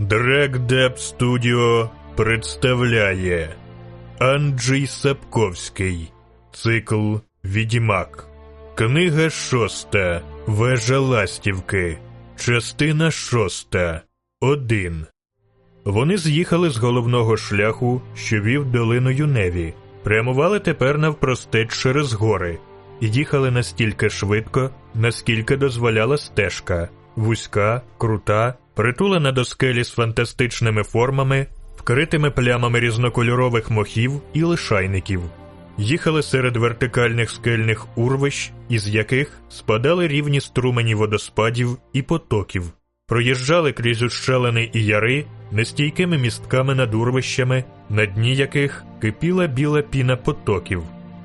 Драгдеп Студіо представляє Анджей Сапковський. Цикл Відьмак. Книга шоста. Вежа Ластівки. Частина шоста. Один. Вони з'їхали з головного шляху, що вів долиною Неві, прямували тепер навпростеч через гори і їхали настільки швидко, наскільки дозволяла стежка, вузька, крута, притулена до скелі з фантастичними формами, вкритими плямами різнокольорових мохів і лишайників. Їхали серед вертикальних скельних урвищ, із яких спадали рівні струмені водоспадів і потоків, проїжджали крізь ущелини і яри нестійкими містками над урвищами, на дні яких кипіла біла піна потоків.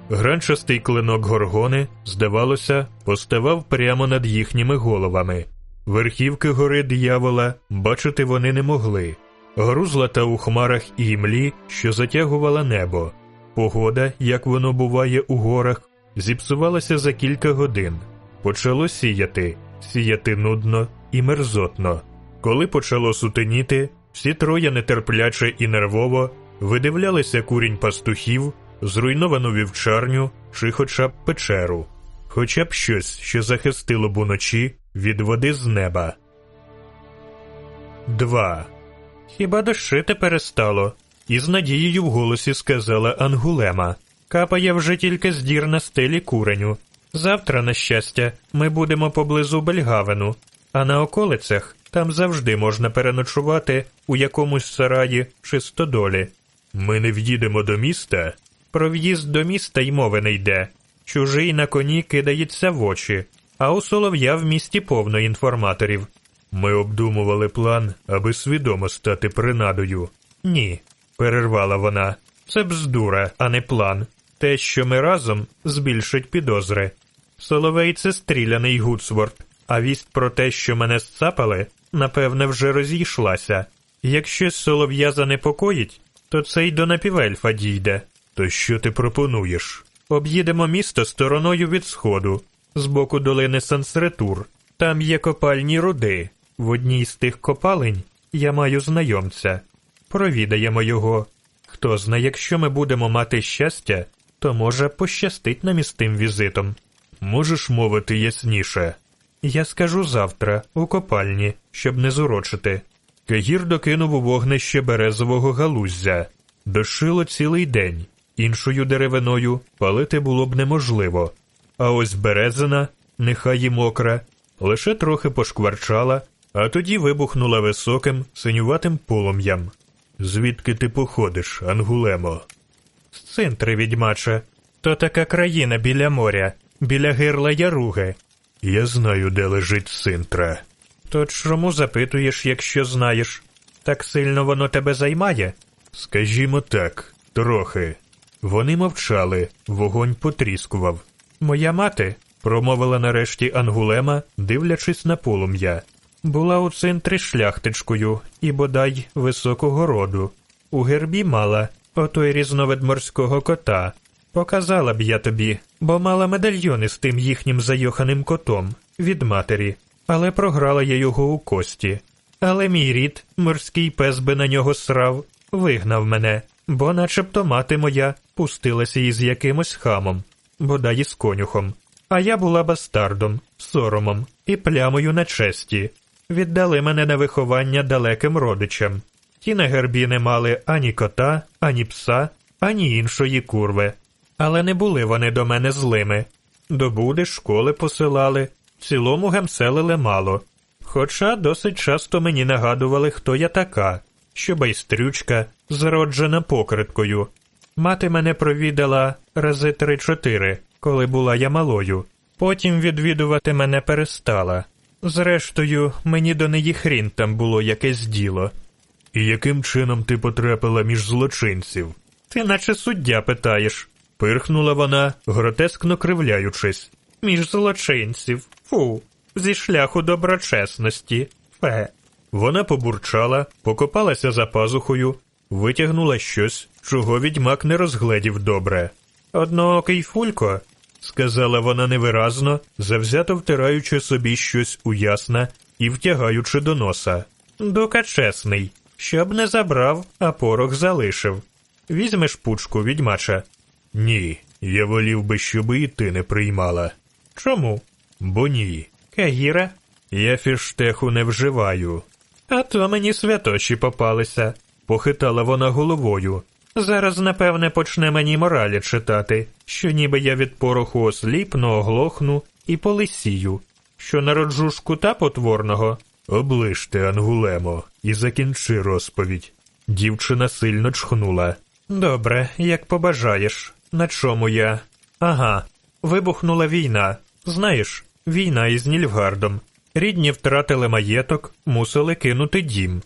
Гранчастий клинок горгони, здавалося, поставав прямо над їхніми головами. Верхівки гори диявола бачити вони не могли. Гору злата у хмарах і імлі, що затягувала небо. Погода, як воно буває у горах, зіпсувалася за кілька годин. Почало сіяти, сіяти нудно і мерзотно. Коли почало сутеніти, всі троє нетерпляче і нервово видивлялися курінь пастухів, зруйновану вівчарню чи хоча б печеру, хоча б щось, що захистило б уночі від води з неба. 2. Хіба дощити перестало? Із надією в голосі сказала Ангулема. Капає вже тільки з дір на стелі куреню. Завтра, на щастя, ми будемо поблизу Бельгавену, а на околицях там завжди можна переночувати у якомусь сараї чи стодолі. Ми не в'їдемо до міста. Про в'їзд до міста й мови не йде. Чужий на коні кидається в очі, а у солов'я в місті повно інформаторів. Ми обдумували план, аби свідомо стати принадою. Ні, перервала вона. Це бздура, а не план. Те, що ми разом, збільшить підозри. Соловей це стріляний Гудсворт, а вість про те, що мене сцапали, напевне, вже розійшлася. Якщо солов'я занепокоїть, то це й до напівельфа дійде. То що ти пропонуєш? Об'їдемо місто стороною від сходу, з боку долини Сансретур. Там є копальні руди. В одній з тих копалень я маю знайомця. Провідаємо його. Хто знає, якщо ми будемо мати щастя, то може пощастить нам із тим візитом. Можеш мовити ясніше. Я скажу завтра, у копальні, щоб не зурочити. Кагір докинув у вогнище березового галуздя. Дошило цілий день. Іншою деревиною палити було б неможливо. А ось березина, нехай і мокра, лише трохи пошкварчала, а тоді вибухнула високим, синюватим полум'ям. Звідки ти походиш, Ангулемо? З центри, відьмаче. То така країна біля моря, біля гирла Яруги. Я знаю, де лежить Синтра. То чому запитуєш, якщо знаєш? Так сильно воно тебе займає? Скажімо так, трохи. Вони мовчали, вогонь потріскував. Моя мати, промовила нарешті Ангулема, дивлячись на полум'я, була у центрі шляхтичкою і бодай високого роду. У гербі мала отой різновид морського кота. Показала б я тобі, бо мала медальйони з тим їхнім зайоханим котом від матері, але програла я його у кості. Але мій рід, морський пес би на нього срав, вигнав мене, бо начебто мати моя пустилася із якимось хамом, бодай із конюхом. А я була бастардом, соромом і плямою на честі. Віддали мене на виховання далеким родичам. Ті на гербі не мали ані кота, ані пса, ані іншої курви. Але не були вони до мене злими. До буди школи посилали, цілому гемселили мало. Хоча досить часто мені нагадували, хто я така, що байстрючка, зроджена покриткою. Мати мене провідала рази три-чотири, коли була я малою. Потім відвідувати мене перестала. Зрештою, мені до неї хрін там було якесь діло. І яким чином ти потрапила між злочинців? Ти наче суддя питаєш, пирхнула вона, гротескно кривляючись. Між злочинців. Фу, зі шляху доброчесності. Фе. Вона побурчала, покопалася за пазухою, витягнула щось, чого відьмак не розгледів добре. Одноокий фулько, сказала вона невиразно, завзято втираючи собі щось у ясна і втягаючи до носа. Дука чесний, щоб не забрав, а порох залишив. Візьмеш пучку, відьмача. Ні, я волів би, щоби і ти не приймала. Чому? Бо ні. Кагіра? Я фіштеху не вживаю. А то мені святоші попалися. Похитала вона головою. Зараз, напевне, почне мені моралі читати, що ніби я від пороху осліпну, оглохну і полисію, що народжу шкута потворного. Оближте, Ангулемо, і закінчи розповідь. Дівчина сильно чхнула. Добре, як побажаєш. На чому я? Ага, вибухнула війна. Знаєш, війна із Нільфгардом. Рідні втратили маєток, мусили кинути дім.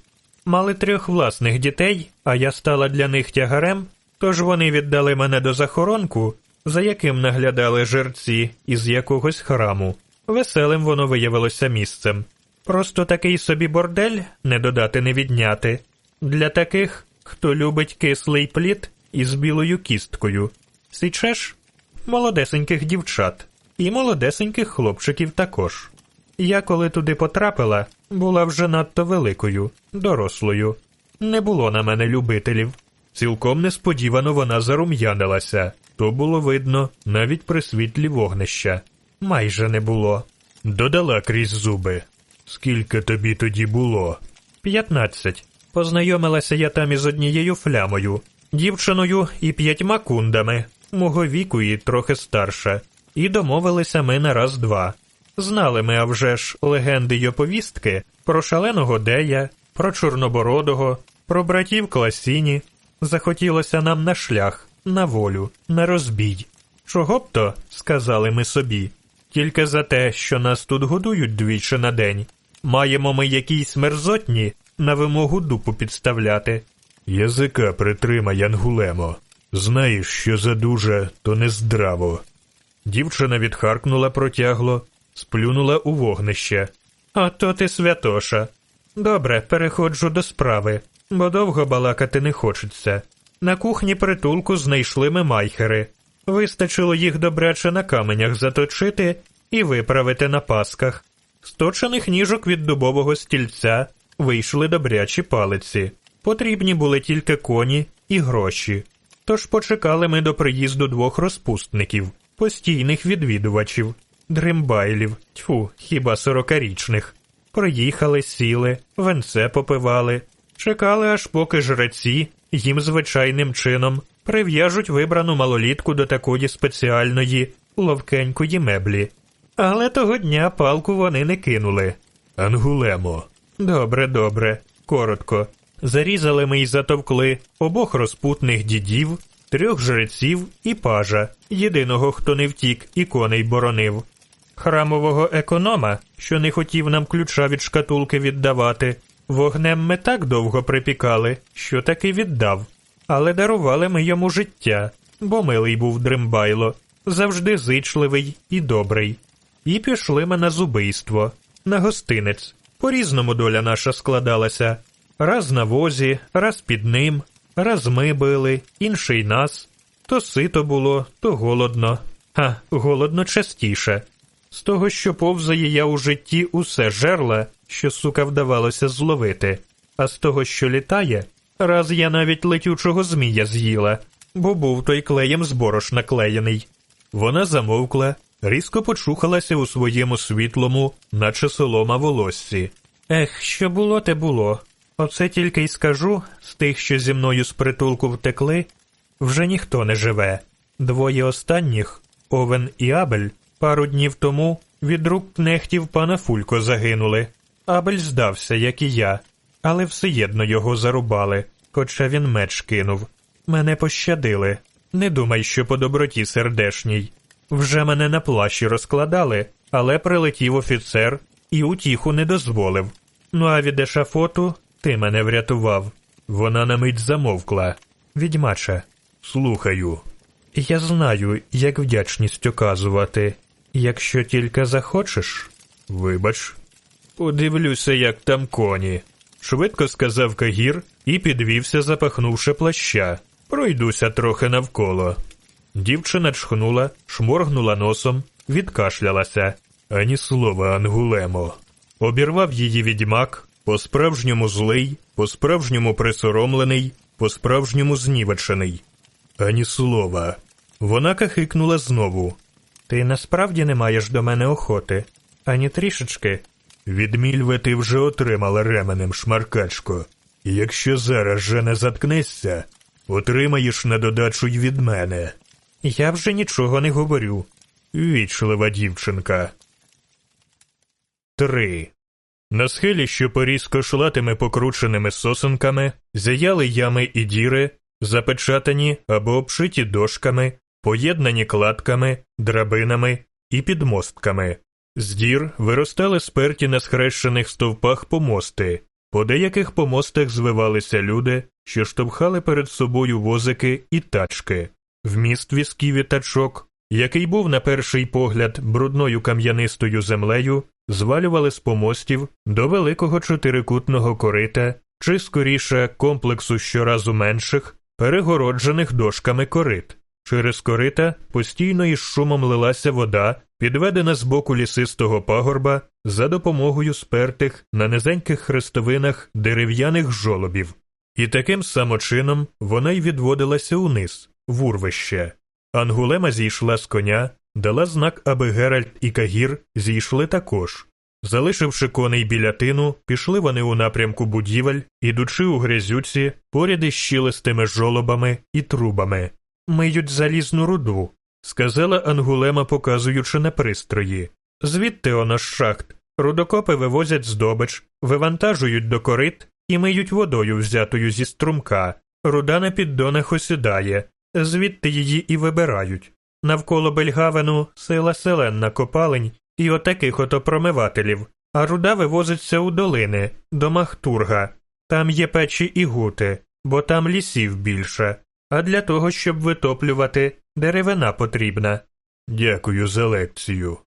Мали трьох власних дітей, а я стала для них тягарем, тож вони віддали мене до захоронку, за яким наглядали жерці із якогось храму. Веселим воно виявилося місцем. Просто такий собі бордель не додати не відняти. Для таких, хто любить кислий плід із білою кісткою. Січеш? Молодесеньких дівчат і молодесеньких хлопчиків також. Я, коли туди потрапила, була вже надто великою, дорослою. Не було на мене любителів. Цілком несподівано вона зарум'янилася, то було видно навіть при світлі вогнища. Майже не було. Додала крізь зуби. Скільки тобі тоді було? П'ятнадцять. Познайомилася я там із однією флямою, дівчиною і п'ятьма кундами, мого віку і трохи старша, і домовилися ми на раз-два. Знали ми, а вже ж, легенди й оповістки про шаленого Дея, про Чорнобородого, про братів Класіні. Захотілося нам на шлях, на волю, на розбій. Чого б то, сказали ми собі, тільки за те, що нас тут годують двічі на день. Маємо ми якісь мерзотні на вимогу дупу підставляти. Язика притримай, Ангулемо. Знаєш, що задуже, то нездраво. Дівчина відхаркнула протягло, сплюнула у вогнище. А то ти святоша. Добре, переходжу до справи, бо довго балакати не хочеться. На кухні притулку знайшли ми майхери. Вистачило їх добряче на каменях заточити і виправити на пасках. З точених ніжок від дубового стільця вийшли добрячі палиці. Потрібні були тільки коні і гроші. Тож почекали ми до приїзду двох розпустників, постійних відвідувачів, дримбайлів, тьфу, хіба сорокарічних. Приїхали, сіли, венце попивали, чекали, аж поки жреці їм звичайним чином прив'яжуть вибрану малолітку до такої спеціальної ловкенької меблі. Але того дня палку вони не кинули. Ангулемо. Добре, добре, коротко. Зарізали ми й затовкли обох розпутних дідів, трьох жреців і пажа, єдиного, хто не втік і коней боронив. Храмового економа, що не хотів нам ключа від шкатулки віддавати, вогнем ми так довго припікали, що таки віддав. Але дарували ми йому життя, бо милий був Дримбайло, завжди зичливий і добрий. І пішли ми на зубийство, на гостинець. По різному доля наша складалася. Раз на возі, раз під ним, раз ми били, інший нас. То сито було, то голодно. А, голодно частіше. З того, що повзає я у житті усе жерла, що сука вдавалося зловити, а з того, що літає, раз я навіть летючого змія з'їла, бо був той клеєм з борош наклеєний. Вона замовкла, різко почухалася у своєму світлому, наче солома волоссі. Ех, що було, те було. Оце тільки й скажу з тих, що зі мною з притулку втекли, вже ніхто не живе. Двоє останніх, Овен і Абель, пару днів тому від рук кнехтів пана Фулько загинули. Абель здався, як і я, але все єдно його зарубали, хоча він меч кинув. Мене пощадили. Не думай, що по доброті сердешній. Вже мене на плащі розкладали, але прилетів офіцер і утіху не дозволив. Ну а від ешафоту ти мене врятував. Вона на мить замовкла. Відьмаче, Слухаю. я знаю, як вдячність оказувати, якщо тільки захочеш. Вибач. Подивлюся, як там коні. Швидко сказав Кагір і підвівся, запахнувши плаща. Пройдуся трохи навколо. Дівчина чхнула, шморгнула носом, відкашлялася. Ані слова, Ангулемо. Обірвав її відьмак, По-справжньому злий, по-справжньому присоромлений, по-справжньому знівечений. Ані слова. Вона кахикнула знову. Ти насправді не маєш до мене охоти, ані трішечки. Від мільви ти вже отримала ременем, шмаркачко. І якщо зараз же не заткнешся, отримаєш на додачу й від мене. Я вже нічого не говорю. Вічлива дівчинка. Три. На схилі, що поріс кошлатими покрученими сосенками, зяяли ями і діри, запечатані або обшиті дошками, поєднані кладками, драбинами і підмостками. З дір виростали сперті на схрещених стовпах помости, по деяких помостах звивалися люди, що штовхали перед собою возики і тачки. Вміст візків і тачок, який був на перший погляд брудною кам'янистою землею, звалювали з помостів до великого чотирикутного корита, чи скоріше комплексу щоразу менших, перегороджених дошками корит. Через корита постійно із шумом лилася вода, підведена з боку лісистого пагорба за допомогою спертих на низеньких хрестовинах дерев'яних жолобів. І таким самочином вона й відводилася униз, в урвище. Ангулема зійшла з коня, дала знак, аби Геральт і Кагір зійшли також. Залишивши коней біля тину, пішли вони у напрямку будівель, ідучи у грязюці поряд із щілистими жолобами і трубами. Миють залізну руду, сказала Ангулема, показуючи на пристрої. Звідти оно з шахт. Рудокопи вивозять здобич, вивантажують до корит і миють водою, взятою зі струмка. Руда на піддонах осідає, звідти її і вибирають. Навколо Бельгавену сила селенна копалень і отаких ото промивателів, а руда вивозиться у долини, до Махтурга. Там є печі і гути, бо там лісів більше. А для того, щоб витоплювати, деревина потрібна. Дякую за лекцію.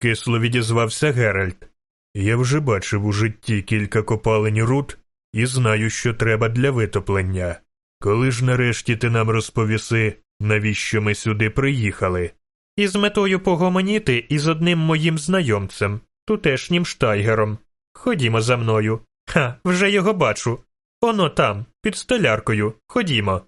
Кисло відізвався Геральт. Я вже бачив у житті кілька копалень руд і знаю, що треба для витоплення. Коли ж нарешті ти нам розповіси, навіщо ми сюди приїхали? Із метою погомоніти із одним моїм знайомцем, тутешнім штайгером. Ходімо за мною. Ха, вже його бачу. Оно там, під столяркою. Ходімо.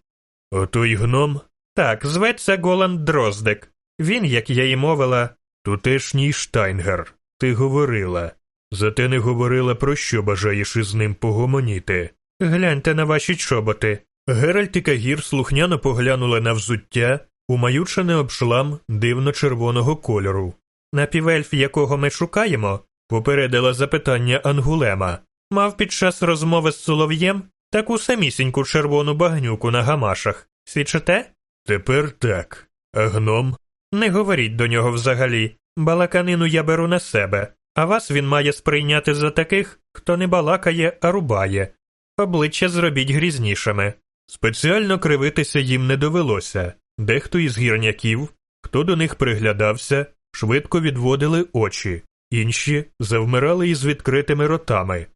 Отой гном? Так, зветься Голан Дроздек. Він, як я й мовила, тутешній штайнгер. Ти говорила. Зате не говорила, про що бажаєш із ним погомоніти. Гляньте на ваші чоботи. Геральт і Кагір слухняно поглянули на взуття, умаючене обшлам дивно червоного кольору. Напівельф, якого ми шукаємо, попередила запитання Ангулема, мав під час розмови з солов'єм таку самісіньку червону багнюку на гамашах. Свідчите? Тепер так. А гном? Не говоріть до нього взагалі. Балаканину я беру на себе, а вас він має сприйняти за таких, хто не балакає, а рубає. Обличчя зробіть грізнішими. Спеціально кривитися їм не довелося. Дехто із гірняків, хто до них приглядався, швидко відводили очі, інші завмирали із відкритими ротами.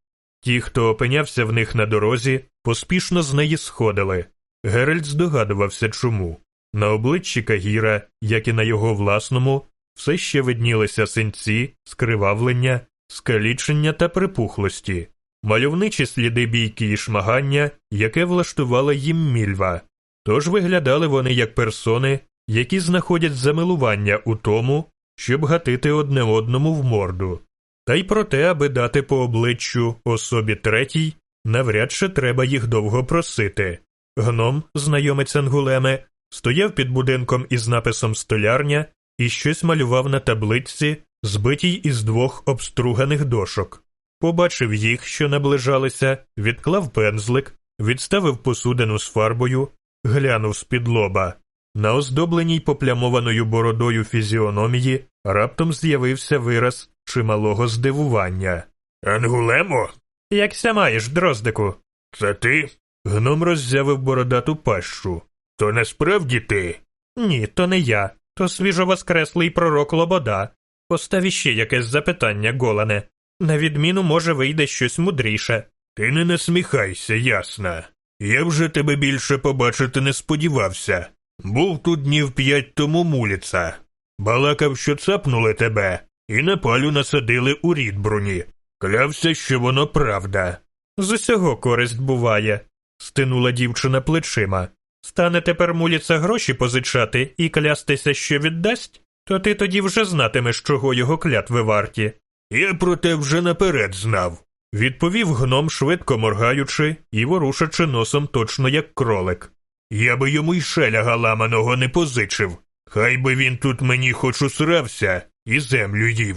Ті, хто опинявся в них на дорозі, поспішно з неї сходили. Геральт здогадувався чому. На обличчі Кагіра, як і на його власному, все ще виднілися синці, скривавлення, скалічення та припухлості, мальовничі сліди бійки і шмагання, яке влаштувала їм мільва. Тож виглядали вони як персони, які знаходять замилування у тому, щоб гатити одне одному в морду. Та й про те, аби дати по обличчю особі третій, навряд чи треба їх довго просити. Гном, знайомець Ангулеме, стояв під будинком із написом столярня і щось малював на табличці, збитій із двох обструганих дошок. Побачив їх, що наближалися, відклав пензлик, відставив посудину з фарбою, глянув з-під лоба. На оздобленій поплямованою бородою фізіономії раптом з'явився вираз чималого здивування. Ангулемо? Якся маєш, дроздику? Це ти? Гном роззявив бородату пащу. То насправді ти? Ні, то не я, то свіжовоскреслий пророк Лобода. Постав іще якесь запитання, Голане. На відміну, може, вийде щось мудріше. Ти не насміхайся, ясно. Я вже тебе більше побачити не сподівався. Був тут днів п'ять тому муліца. Балакав, що цапнули тебе, і на палю насадили у Рідбруні. Клявся, що воно правда. З усього користь буває, стинула дівчина плечима. Стане тепер муліца гроші позичати і клястися, що віддасть, то ти тоді вже знатимеш, чого його клятви варті. Я про те вже наперед знав, Відповів гном, швидко моргаючи і ворушачи носом точно як кролик. я би йому й шеляга ламаного не позичив. Хай би він тут мені хоч усрався і землю їв.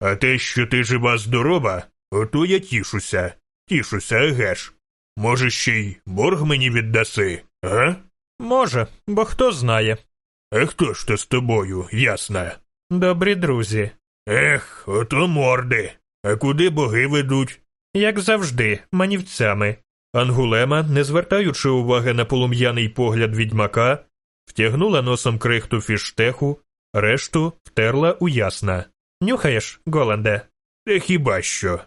А те, що ти жива здорова, ото я тішуся, тішуся, еге ж. Може, ще й борг мені віддаси, а? Може, бо хто знає. А хто ж то з тобою, ясна? Добрі друзі. Ех, ото морди. А куди боги ведуть? Як завжди, манівцями. Ангулема, не звертаючи уваги на полум'яний погляд відьмака, втягнула носом крихту фіштеху, решту втерла у ясна. Нюхаєш, Голанде? Та хіба що?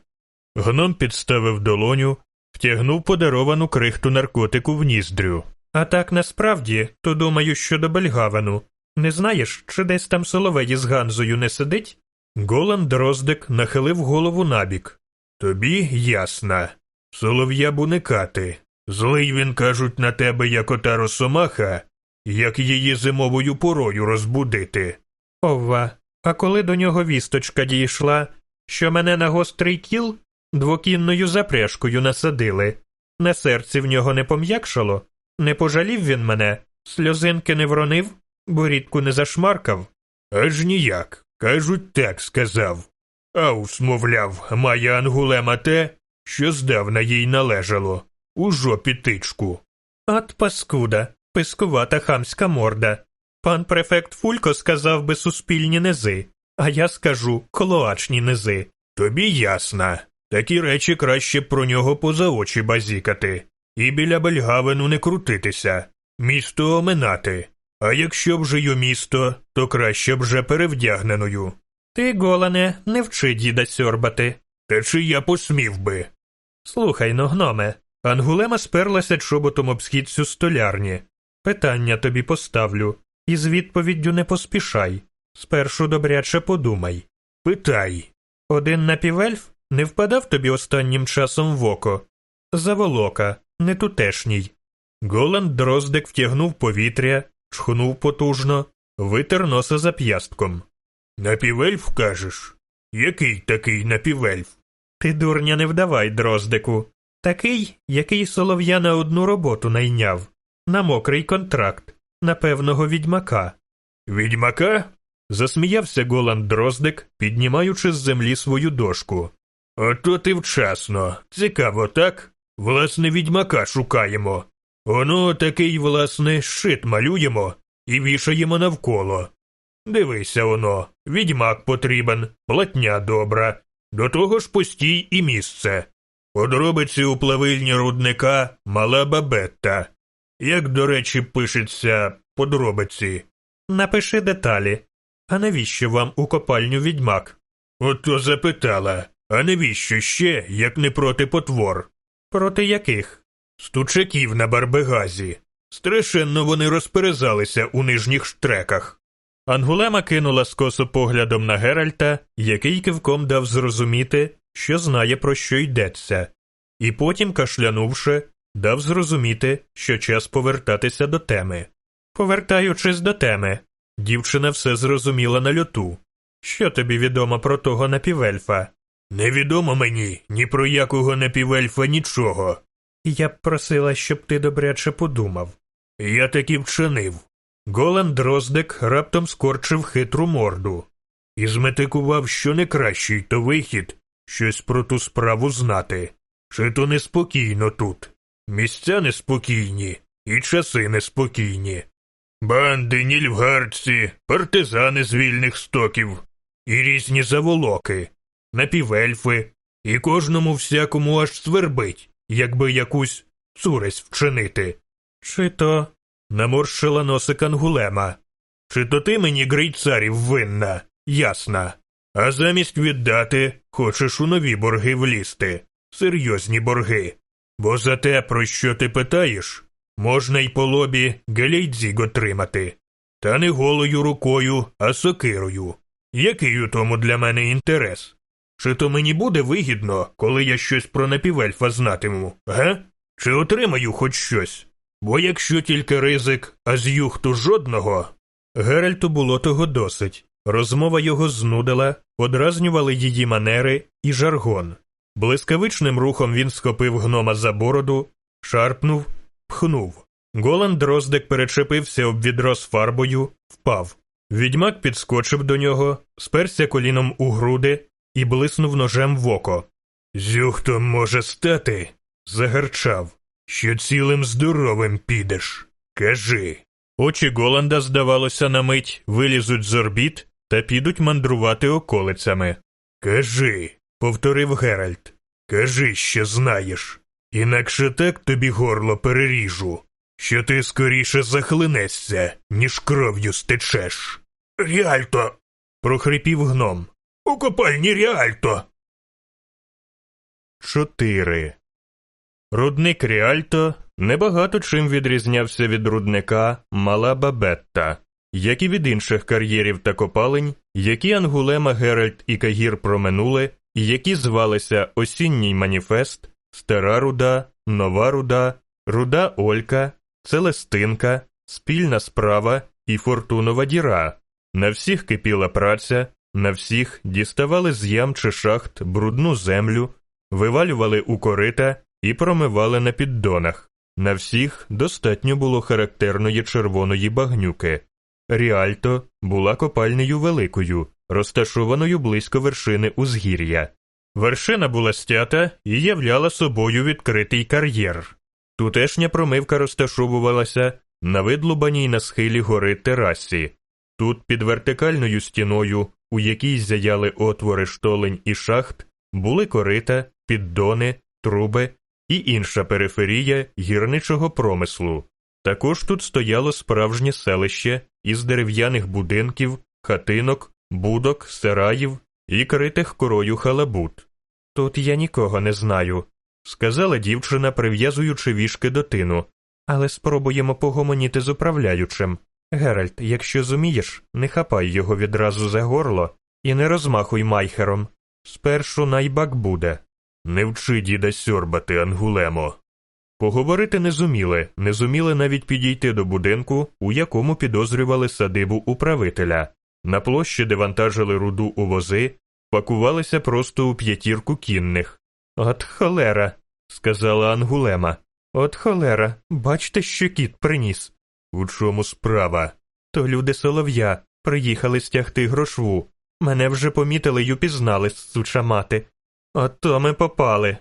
Гном підставив долоню, втягнув подаровану крихту наркотику в ніздрю. А так насправді, то думаю, що до Бельгавену. Не знаєш, чи десь там соловей із Ганзою не сидить? Голан Дроздик нахилив голову набік. Тобі ясна. Солов'я буникати. Злий він, кажуть, на тебе, як ота росомаха, як її зимовою порою розбудити. Ова, а коли до нього вісточка дійшла, що мене на гострий кіл двокінною запряжкою насадили, на серці в нього не пом'якшало, не пожалів він мене, сльозинки не вронив, борідку не зашмаркав. Аж ніяк. Кажуть, так сказав. Аус, мовляв, має ангулема те, що здавна їй належало. У жопі тичку. От паскуда, пискувата хамська морда. Пан префект Фулько сказав би суспільні низи, а я скажу колоачні низи. Тобі ясна. Такі речі краще про нього поза очі базікати. І біля Бельгавену не крутитися, місто оминати. А якщо й у місто, то краще б вже перевдягненою. Ти, Голане, не вчи діда сьорбати. Та чи я посмів би? Слухай но, гноме. Ангулема сперлася чоботом об східцю столярні. Питання тобі поставлю, і з відповіддю не поспішай. Спершу добряче подумай. Питай. Один напівельф не впадав тобі останнім часом в око. Заволока, не тутешній. Голланд Дроздик втягнув повітря, чхнув потужно, витер носа зап'ястком. Напівельф кажеш? Який такий напівельф? Ти дурня не вдавай, Дроздику. Такий, який солов'я на одну роботу найняв, на мокрий контракт, на певного відьмака. Відьмака? Засміявся Голланд Дроздик, піднімаючи з землі свою дошку. Ото ти вчасно. Цікаво, так? Власне, відьмака шукаємо. Оно такий, власне, шит малюємо і вішаємо навколо. Дивися оно, відьмак потрібен, платня добра, до того ж постій і місце. Подробиці у плавильні рудника мала бабетта. Як, до речі, пишеться подробиці? Напиши деталі. А навіщо вам у копальню відьмак? Ото запитала, а навіщо ще, як не проти потвор? Проти яких? Стучаків на барбегазі. Страшенно вони розперезалися у нижніх штреках. Ангулема кинула скосо поглядом на Геральта, який кивком дав зрозуміти, що знає, про що йдеться, і потім, кашлянувши, дав зрозуміти, що час повертатися до теми. Повертаючись до теми, дівчина все зрозуміла на льоту. Що тобі відомо про того напівельфа? Невідомо мені ні про якого напівельфа нічого. Я б просила, щоб ти добряче подумав. Я таки вчинив. Голан Дроздик раптом скорчив хитру морду і зметикував, що не кращий то вихід щось про ту справу знати. Чи то неспокійно тут. Місця неспокійні, і часи неспокійні. Банди, нільфгардці, партизани з вільних стоків, і різні заволоки, напівельфи, і кожному всякому аж свербить, якби якусь цуресь вчинити. Чи то наморщила носик Ангулема. Чи то ти мені грейцарів винна, ясна. А замість віддати, хочеш у нові борги влізти, серйозні борги. Бо за те, про що ти питаєш, можна й по лобі гелейдзіг отримати. Та не голою рукою, а сокирою. Який у тому для мене інтерес? Чи то мені буде вигідно, коли я щось про напівельфа знатиму, га? Чи отримаю хоч щось? Бо якщо тільки ризик, а з юхту жодного. Геральту було того досить. Розмова його знудила, подразнювали її манери і жаргон. Блискавичним рухом він схопив гнома за бороду, шарпнув, пхнув. Голан Дроздек перечепився об відро з фарбою, впав. Відьмак підскочив до нього, сперся коліном у груди і блиснув ножем в око. Зюхтом може стати, Загарчав. що цілим здоровим підеш. Кажи. Очі Голанда, здавалося, на мить вилізуть з орбіт та підуть мандрувати околицями. Кажи, Повторив Геральт. кажи, що знаєш. Інакше так тобі горло переріжу, що ти скоріше захлинешся, ніж кров'ю стечеш. Ріальто, Прохрипів гном. у копальні Ріальто. Чотири. Рудник Ріальто небагато чим відрізнявся від рудника Мала Бабетта, як і від інших кар'єрів та копалень, які Ангулема Геральт і Кагір проминули, які звалися Осінній маніфест, Стара руда, Нова руда, Руда Олька, Целестинка, Спільна справа і Фортунова діра. На всіх кипіла праця, на всіх діставали з ям чи шахт брудну землю, вивалювали у корита і промивали на піддонах. На всіх достатньо було характерної червоної багнюки. Ріальто була копальнею великою, розташованою близько вершини узгір'я. Вершина була стята і являла собою відкритий кар'єр. Тутешня промивка розташовувалася на видлубаній на схилі гори терасі. Тут під вертикальною стіною, у якій зяяли отвори штолень і шахт, були корита, піддони, труби і інша периферія гірничого промислу. Також тут стояло справжнє селище із дерев'яних будинків, хатинок, будок, сараїв і критих корою халабут. Тут я нікого не знаю, сказала дівчина, прив'язуючи вішки до тину, але спробуємо погомоніти з управляючим. Геральт, якщо зумієш, не хапай його відразу за горло і не розмахуй майхером. Спершу найбак буде. Не вчи діда сьорбати, Ангулемо. Поговорити не зуміли, не зуміли навіть підійти до будинку, у якому підозрювали садибу управителя. На площі, вантажили руду у вози, пакувалися просто у п'ятірку кінних. От холера, сказала Ангулема. От холера, бачте, що кіт приніс. У чому справа? То люди солов'я приїхали стягти грошву. Мене вже помітили й упізнали, суча мати. Ото ми попали.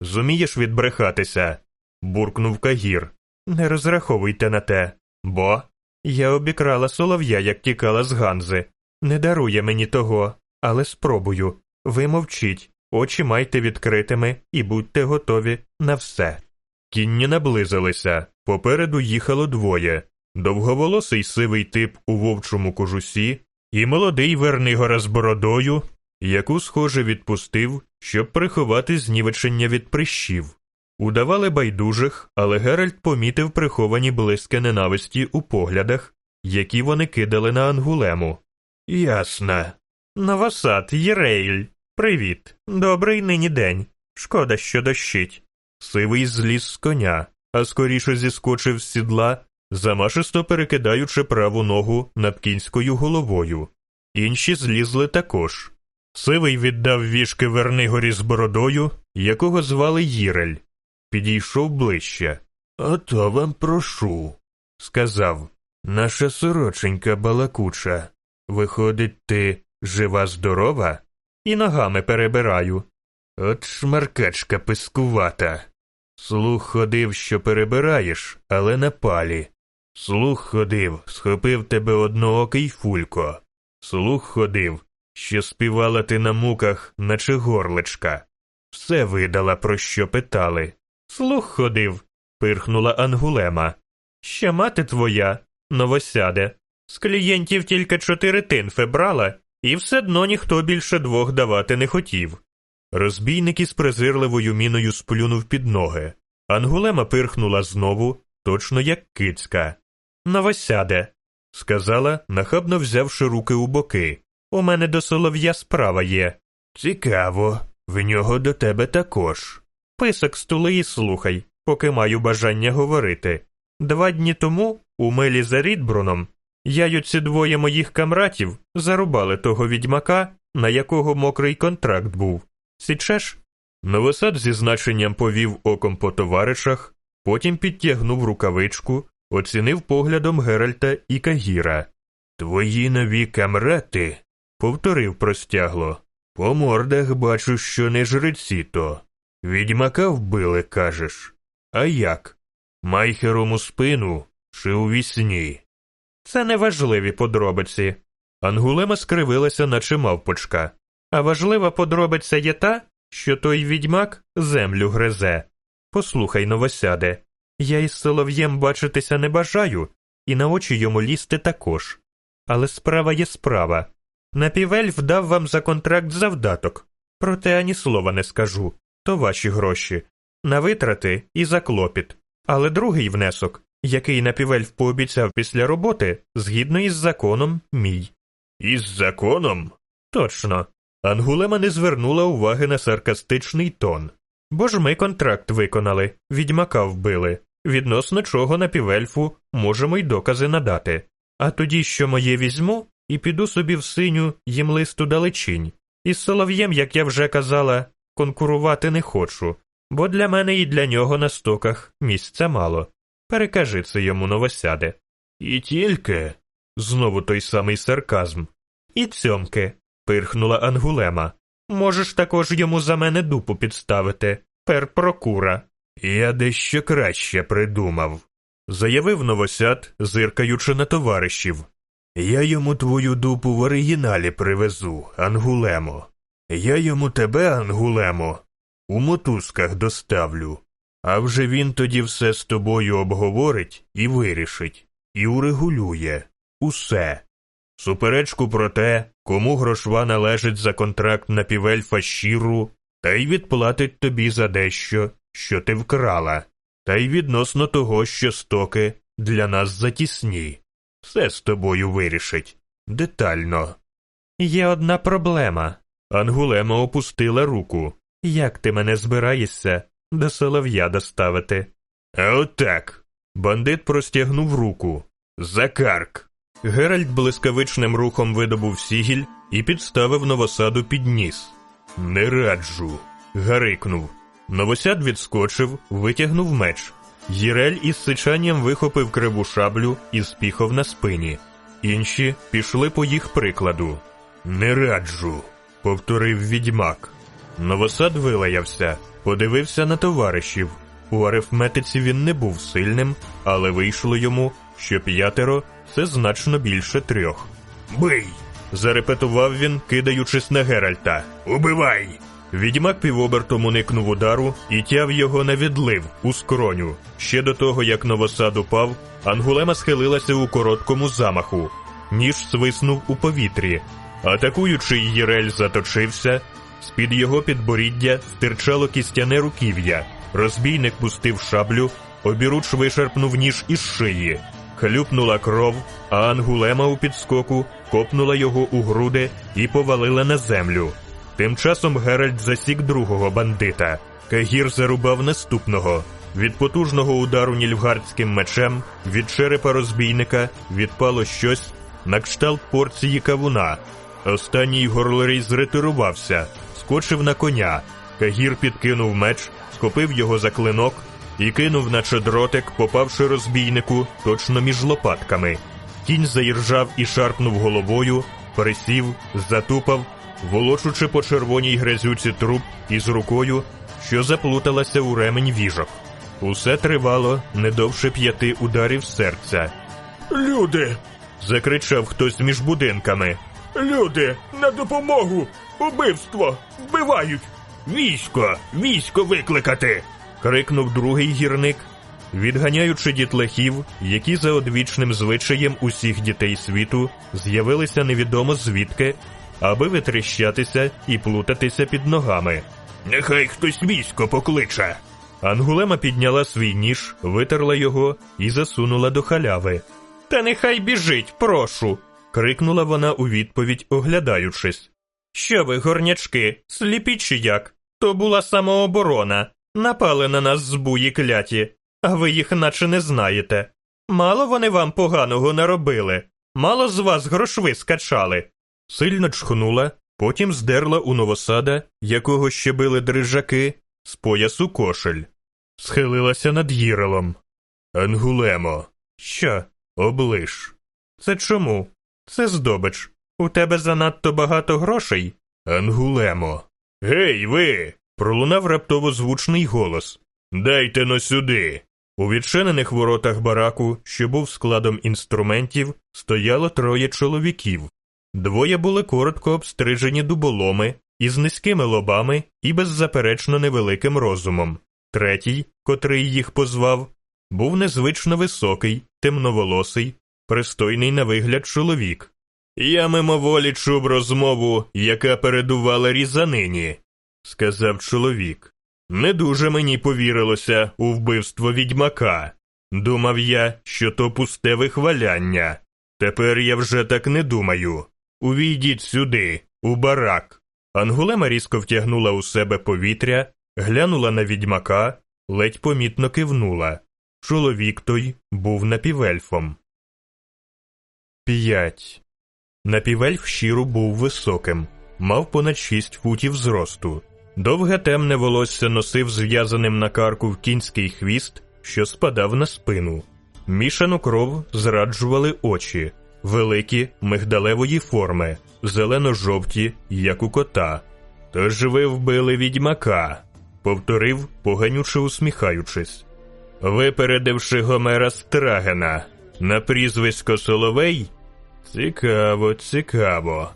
Зумієш відбрехатися? буркнув Кагір. Не розраховуйте на те, бо я обікрала солов'я, як тікала з Ганзи. Не дарує мені того, але спробую. Ви мовчіть, очі майте відкритими і будьте готові на все. Кінні наблизилися. Попереду їхало двоє довговолосий сивий тип у вовчому кожусі і молодий Вернигора з бородою, яку, схоже, відпустив, щоб приховати знівечення від прищів. Удавали байдужих, але Геральт помітив приховані блиски ненависті у поглядах, які вони кидали на Ангулему. Ясно. Новосад, Єрейль. Привіт. Добрий нині день. Шкода, що дощить. Сивий зліз з коня, а скоріше зіскочив з сідла, замашисто перекидаючи праву ногу над кінською головою. Інші злізли також. Сивий віддав вішки Вернигорі з бородою, якого звали Їрель. Підійшов ближче. Ото вам прошу, Сказав Наша сороченька балакуча. Виходить, ти жива здорова? І ногами перебираю. От шмаркачка пискувата. Слух ходив, що перебираєш, але на палі. Слух ходив, схопив тебе одноокий фулько. Слух ходив, що співала ти на муках, наче горличка. Все видала, про що питали. Слух ходив, пирхнула Ангулема. Ще мати твоя, новосяде. З клієнтів тільки чотири тинфи брала, і все дно ніхто більше двох давати не хотів. Розбійник із презирливою міною сплюнув під ноги. Ангулема пирхнула знову, точно як кицька. Новосяде, сказала, нахабно взявши руки у боки. У мене до солов'я справа є. Цікаво, в нього до тебе також. Писок стули і слухай, поки маю бажання говорити. Два дні тому, у милі за Рідбруном, я й оці двоє моїх камратів зарубали того відьмака, на якого мокрий контракт був. Січеш? Новосад зі значенням повів оком по товаришах, потім підтягнув рукавичку, оцінив поглядом Геральта і Кагіра. Твої нові камрати, повторив простягло. По мордах бачу, що не жреці то. Відьмака вбили, кажеш. А як? Майхером у спину чи у вісні? Це неважливі подробиці. Ангулема скривилася, наче мавпочка. А важлива подробиця є та, що той відьмак землю гризе. Послухай, новосяде, я із солов'єм бачитися не бажаю, і на очі йому лізти також. Але справа є справа. Напівельф дав вам за контракт завдаток, проте ані слова не скажу то ваші гроші, на витрати і за клопіт. Але другий внесок, який напівельф пообіцяв після роботи, згідно із законом, мій. Із законом? Точно. Ангулема не звернула уваги на саркастичний тон. Бо ж ми контракт виконали, відьмака вбили, відносно чого напівельфу можемо й докази надати. А тоді, що моє візьму, і піду собі в синю їм листу далечінь. Із солов'єм, як я вже казала, конкурувати не хочу, бо для мене і для нього на стоках місця мало. Перекажи це йому новосяде. І тільки. Знову той самий сарказм. І цьомки, пирхнула Ангулема. Можеш також йому за мене дупу підставити, пер прокура. Я дещо краще придумав, заявив новосяд, зиркаючи на товаришів. Я йому твою дупу в оригіналі привезу, Ангулемо. Я йому тебе, Ангулемо, у мотузках доставлю. А вже він тоді все з тобою обговорить і вирішить, і урегулює усе. Суперечку про те, кому грошва належить за контракт на півельфа щиру, та й відплатить тобі за дещо, що ти вкрала, та й відносно того, що стоки для нас затісні. Все з тобою вирішить. Детально. Є одна проблема. Ангулема опустила руку. Як ти мене збираєшся до солов'я доставити? Отак. Бандит простягнув руку. За карк. Геральт блискавичним рухом видобув сігіль і підставив новосаду під ніс. Не раджу. гарикнув. Новосяд відскочив, витягнув меч. Єрель із сичанням вихопив криву шаблю і спіхав на спині. Інші пішли по їх прикладу. Не раджу, повторив відьмак. Новосад вилаявся, подивився на товаришів. У арифметиці він не був сильним, але вийшло йому, що п'ятеро це значно більше трьох. Бий! зарепетував він, кидаючись на Геральта. Убивай! Відьмак півобертом уникнув удару і тяв його на відлив у скроню. Ще до того, як новосад упав, Ангулема схилилася у короткому замаху. Ніж свиснув у повітрі. Атакуючий Єрель заточився, з-під його підборіддя стирчало кістяне руків'я. Розбійник пустив шаблю, обіруч вишарпнув ніж із шиї. Хлюпнула кров, а Ангулема у підскоку копнула його у груди і повалила на землю. Тим часом Геральт засік другого бандита. Кагір зарубав наступного. Від потужного удару нільфгардським мечем від черепа розбійника відпало щось на кшталт порції кавуна. Останній горлорій зретирувався, скочив на коня. Кагір підкинув меч, схопив його за клинок і кинув, наче дротик, попавши розбійнику точно між лопатками. Кінь заіржав і шарпнув головою, присів, затупав, волочучи по червоній грязюці труп із рукою, що заплуталася у ремень віжок. Усе тривало не довше п'яти ударів серця. Люди. закричав хтось між будинками. Люди, на допомогу! Убивство! Вбивають! Військо! Військо викликати! крикнув другий гірник, відганяючи дітлахів, які за одвічним звичаєм усіх дітей світу з'явилися невідомо звідки, аби витріщатися і плутатися під ногами. Нехай хтось військо покличе. Ангулема підняла свій ніж, витерла його і засунула до халяви. Та нехай біжить, прошу. Крикнула вона у відповідь, оглядаючись. Що ви, горнячки, сліпі чи як? То була самооборона. Напали на нас збуї кляті, а ви їх наче не знаєте. Мало вони вам поганого наробили, мало з вас грошви скачали. Сильно чхнула, потім здерла у новосада, якого ще били дрижаки, з поясу кошель. Схилилася над Їрелом. Ангулемо, Що? облиш. Це чому? Це здобич. У тебе занадто багато грошей? Ангулемо. Гей, ви. пролунав раптово звучний голос. Дайте но сюди. У відчинених воротах бараку, що був складом інструментів, стояло троє чоловіків. Двоє були коротко обстрижені дуболоми, із низькими лобами і беззаперечно невеликим розумом. Третій, котрий їх позвав, був незвично високий, темноволосий, пристойний на вигляд чоловік. Я мимоволі чув розмову, яка передувала різанині, сказав чоловік. Не дуже мені повірилося у вбивство відьмака. Думав я, що то пусте вихваляння. Тепер я вже так не думаю. Увійдіть сюди, у барак. Ангулема різко втягнула у себе повітря, глянула на відьмака, ледь помітно кивнула. Чоловік той був напівельфом. П'ять. Напівельф щиру був високим, мав понад шість футів зросту. Довге темне волосся носив зв'язаним на карку в кінський хвіст, що спадав на спину. Мішану кров зраджували очі, великі мигдалевої форми, зелено-жовті, як у кота. Тож ви вбили відьмака, повторив, поганюче усміхаючись. Випередивши Гомера Страгена на прізвисько Соловей? Цікаво, цікаво.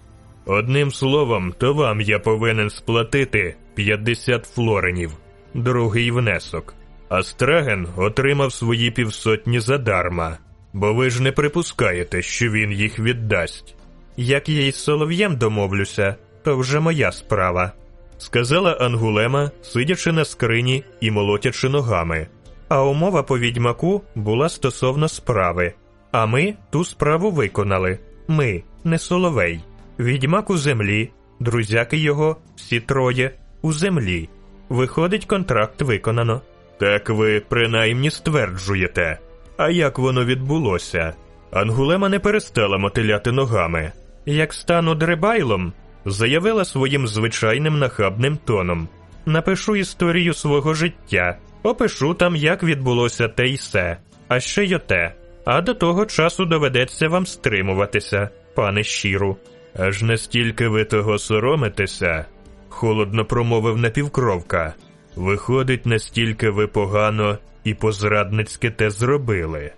Одним словом, то вам я повинен сплатити 50 флоренів, другий внесок. А Страген отримав свої півсотні задарма, бо ви ж не припускаєте, що він їх віддасть. Як я із солов'єм домовлюся, то вже моя справа, сказала Ангулема, сидячи на скрині і молотячи ногами. А умова по відьмаку була стосовно справи. А ми ту справу виконали. Ми, не соловей. Відьмак у землі, друзяки його, всі троє, у землі. Виходить, контракт виконано. Так ви принаймні стверджуєте. А як воно відбулося? Ангулема не перестала мотиляти ногами. Як стану дребайлом, заявила своїм звичайним нахабним тоном. Напишу історію свого життя, опишу там, як відбулося те й се, а ще й оте. А до того часу доведеться вам стримуватися, пане щиру. Аж настільки ви того соромитеся, холодно промовив напівкровка. Виходить, настільки ви погано і позрадницьки те зробили.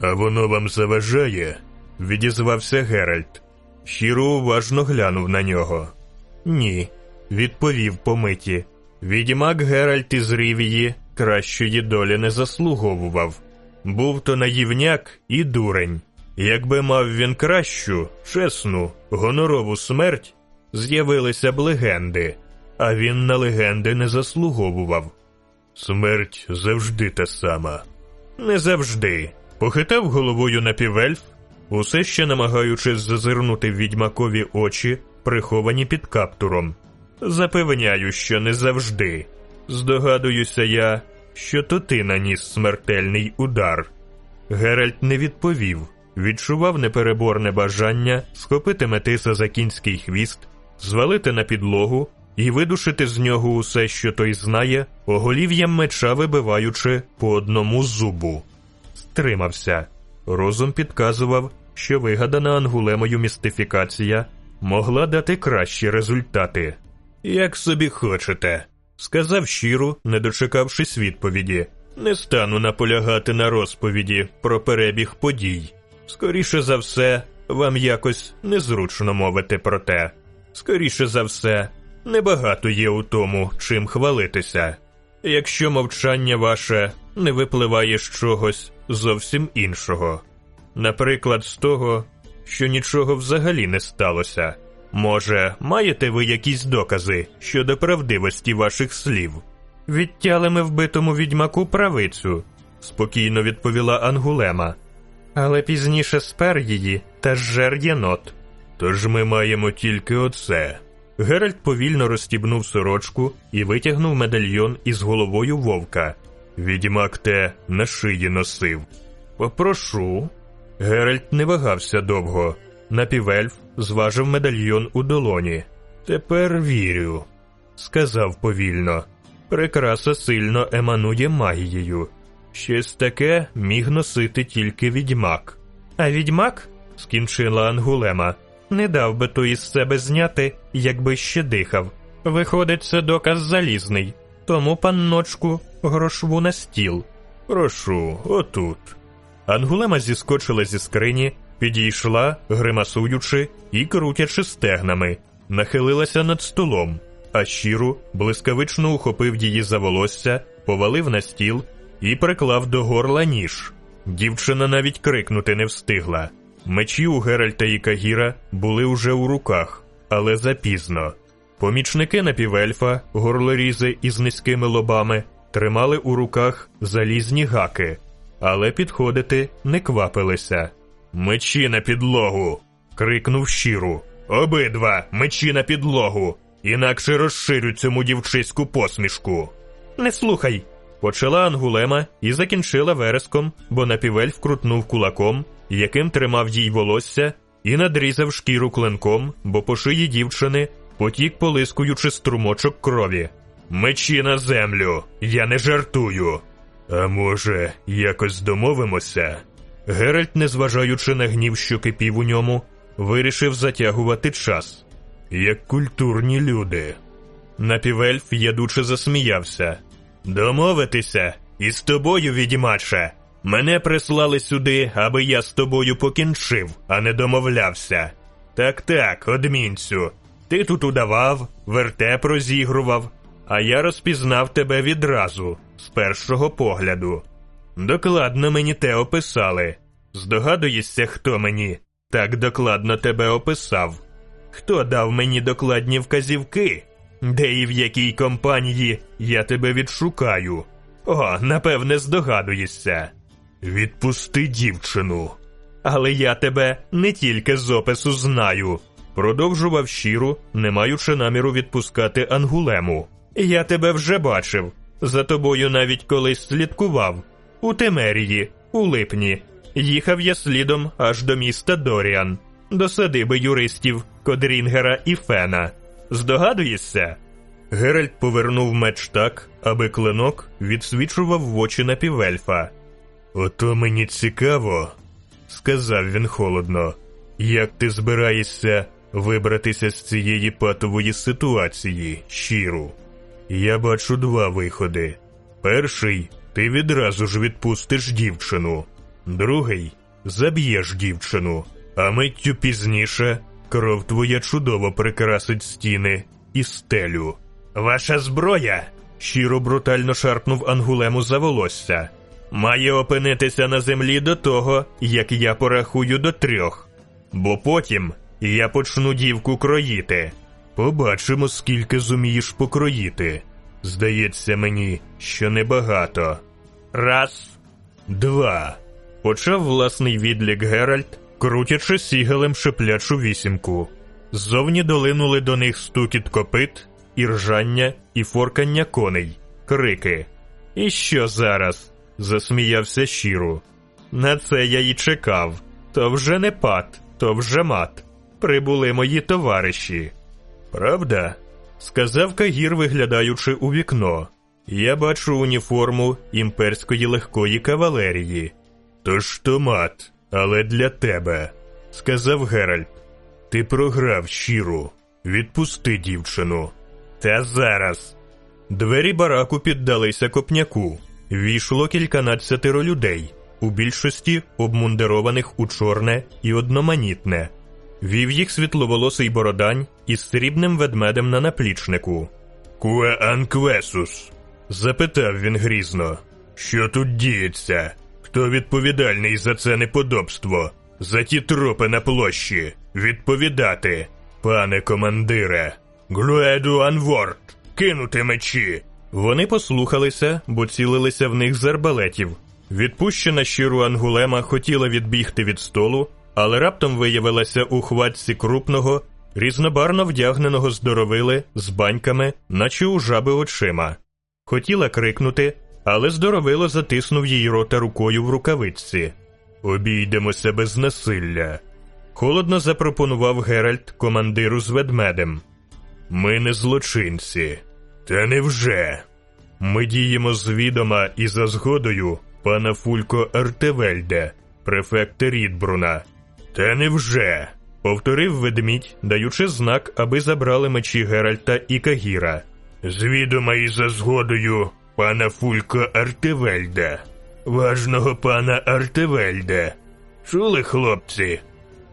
А воно вам заважає? відізвався Геральт. Щиро уважно глянув на нього. Ні, відповів помиті. Відьмак Геральт із Рівії кращої долі не заслуговував. Був то наївняк і дурень. Якби мав він кращу, чесну, гонорову смерть, з'явилися б легенди, а він на легенди не заслуговував. Смерть завжди та сама. Не завжди. Похитав головою напівельф, усе ще намагаючись зазирнути в відьмакові очі, приховані під каптуром. Запевняю, що не завжди. Здогадуюся я, що то ти наніс смертельний удар. Геральт не відповів, відчував непереборне бажання схопити метиса за кінський хвіст, звалити на підлогу і видушити з нього усе, що той знає, оголів'ям меча вибиваючи по одному зубу. Стримався. Розум підказував, що вигадана ангулемою містифікація могла дати кращі результати. Як собі хочете, сказав щиро, не дочекавшись відповіді. Не стану наполягати на розповіді про перебіг подій. Скоріше за все, вам якось незручно мовити про те. Скоріше за все, небагато є у тому, чим хвалитися. Якщо мовчання ваше не випливає з чогось зовсім іншого. Наприклад, з того, що нічого взагалі не сталося. Може, маєте ви якісь докази щодо правдивості ваших слів? Відтяли ми вбитому відьмаку правицю, спокійно відповіла Ангулема. Але пізніше спер її та зжер єнот. Тож ми маємо тільки оце. Геральт повільно розстібнув сорочку і витягнув медальйон із головою вовка. Відьмак те на шиї носив. Попрошу. Геральт не вагався довго. Напівельф зважив медальйон у долоні. Тепер вірю, сказав повільно. Прикраса сильно еманує магією. Щось таке міг носити тільки відьмак. А відьмак, скінчила Ангулема, не дав би то із себе зняти, якби ще дихав. Виходить, це доказ залізний. Тому, панночку, грошву на стіл. Прошу, отут. Ангулема зіскочила зі скрині, підійшла, гримасуючи і крутячи стегнами, нахилилася над столом, а щиру блискавично ухопив її за волосся, повалив на стіл і приклав до горла ніж. Дівчина навіть крикнути не встигла. Мечі у Геральта і Кагіра були уже у руках, але запізно. Помічники напівельфа, горлорізи із низькими лобами, тримали у руках залізні гаки, але підходити не квапилися. Мечі на підлогу. крикнув щиру. Обидва мечі на підлогу, інакше розширю цьому дівчиську посмішку. Не слухай. Почала Ангулема і закінчила вереском, бо напівельф крутнув кулаком, яким тримав їй волосся, і надрізав шкіру клинком, бо по шиї дівчини потік полискуючи струмочок крові. Мечі на землю, я не жартую. А може, якось домовимося? Геральт, незважаючи на гнів, що кипів у ньому, вирішив затягувати час. Як культурні люди. Напівельф ядуче засміявся. Домовитися із тобою, відімаче. Мене прислали сюди, аби я з тобою покінчив, а не домовлявся. Так так, одмінцю. Ти тут удавав, вертеп розігрував, а я розпізнав тебе відразу, з першого погляду. Докладно мені те описали. Здогадуєшся, хто мені так докладно тебе описав? Хто дав мені докладні вказівки? Де і в якій компанії я тебе відшукаю? О, напевне, здогадуєшся. Відпусти дівчину. Але я тебе не тільки з опису знаю, продовжував щиру, не маючи наміру відпускати Ангулему. Я тебе вже бачив. За тобою навіть колись слідкував. У Темерії, у липні. Їхав я слідом аж до міста Доріан, до садиби юристів Кодрінгера і Фена. Здогадуєшся? Геральт повернув меч так, аби клинок відсвічував в очі напівельфа. Ото мені цікаво, сказав він холодно, як ти збираєшся вибратися з цієї патової ситуації, щиру. Я бачу два виходи. Перший ти відразу ж відпустиш дівчину, другий заб'єш дівчину, а миттю пізніше кров твоя чудово прикрасить стіни і стелю. Ваша зброя, щиро брутально шарпнув Ангулему за волосся, має опинитися на землі до того, як я порахую до трьох, бо потім я почну дівку кроїти. Побачимо, скільки зумієш покроїти. Здається мені, що небагато. Раз, два. Почав власний відлік Геральт, крутячи сігелем шиплячу вісімку. Ззовні долинули до них стукіт копит, і ржання, і форкання коней, крики. І що зараз? засміявся щиру. На це я й чекав. То вже не пат, то вже мат. Прибули мої товариші. Правда? Сказав Кагір, виглядаючи у вікно. Я бачу уніформу імперської легкої кавалерії. Тож то мат, але для тебе, сказав Геральт. Ти програв щиру. Відпусти дівчину. Та зараз. Двері бараку піддалися копняку. Війшло кільканадцятеро людей, у більшості обмундированих у чорне і одноманітне. Вів їх світловолосий бородань із срібним ведмедем на наплічнику. Куе анквесус? запитав він грізно. Що тут діється? Хто відповідальний за це неподобство? За ті тропи на площі? Відповідати, пане командире. Глуеду Анворд, кинути мечі. Вони послухалися, бо цілилися в них з арбалетів. Відпущена щиру Ангулема хотіла відбігти від столу, але раптом виявилася у хватці крупного різнобарно вдягненого здоровили з баньками, наче у жаби очима. Хотіла крикнути, але здоровило затиснув їй рота рукою в рукавичці. Обійдемося без насилля. Холодно запропонував Геральт командиру з ведмедем. Ми не злочинці. Та невже? Ми діємо звідома і за згодою пана Фулько Артевельде, префекта Рідбруна. Та невже? повторив ведмідь, даючи знак, аби забрали мечі Геральта і Кагіра. Звідома і за згодою пана Фулько Артевельда, важного пана Артевельда. Чули, хлопці?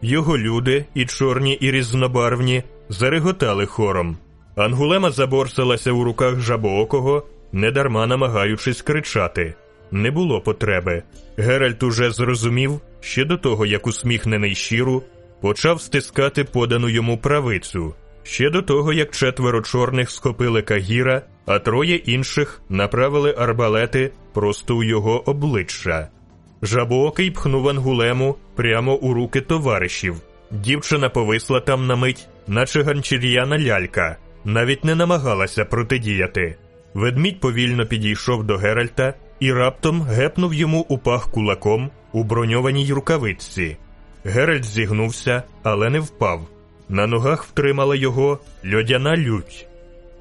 Його люди, і чорні, і різнобарвні, зареготали хором. Ангулема заборсилася у руках жабоокого, недарма намагаючись кричати. Не було потреби. Геральт уже зрозумів, ще до того, як усміхнений щиру, почав стискати подану йому правицю, ще до того, як четверо чорних схопили Кагіра, а троє інших направили арбалети просто у його обличчя. Жабоокий пхнув ангулему прямо у руки товаришів. Дівчина повисла там на мить, наче ганчір'яна лялька, навіть не намагалася протидіяти. Ведмідь повільно підійшов до Геральта і раптом гепнув йому у пах кулаком у броньованій рукавичці. Геральт зігнувся, але не впав. На ногах втримала його льодяна лють.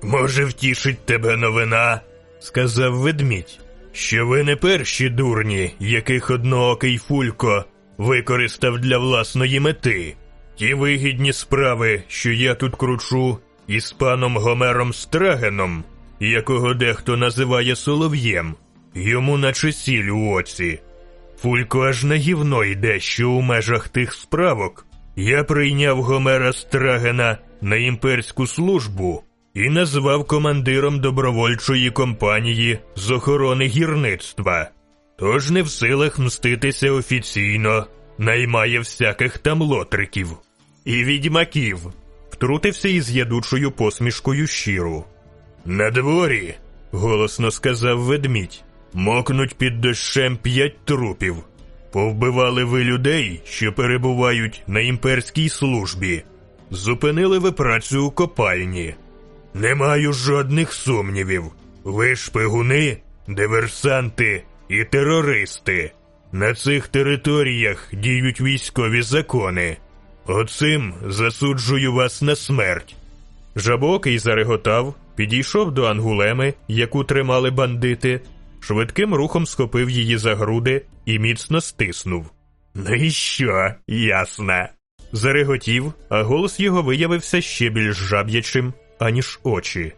Може, втішить тебе новина, сказав ведмідь, що ви не перші дурні, яких одноокий Фулько використав для власної мети. Ті вигідні справи, що я тут кручу, із паном Гомером Страгеном, якого дехто називає солов'єм, йому наче сіль у оці. Фулько аж на йде, що у межах тих справок я прийняв Гомера Страгена на імперську службу і назвав командиром добровольчої компанії з охорони гірництва. Тож не в силах мститися офіційно, наймає всяких там лотриків і відьмаків, втрутився із ядучою посмішкою щиру. На дворі, голосно сказав ведмідь, мокнуть під дощем п'ять трупів. Повбивали ви людей, що перебувають на імперській службі. Зупинили ви працю у копальні. Не маю жодних сумнівів. Ви шпигуни, диверсанти і терористи. На цих територіях діють військові закони. Оцим засуджую вас на смерть. Жабокий зареготав, підійшов до ангулеми, яку тримали бандити, швидким рухом схопив її за груди і міцно стиснув. Ну і що, ясно. Зареготів, а голос його виявився ще більш жаб'ячим, аніж очі.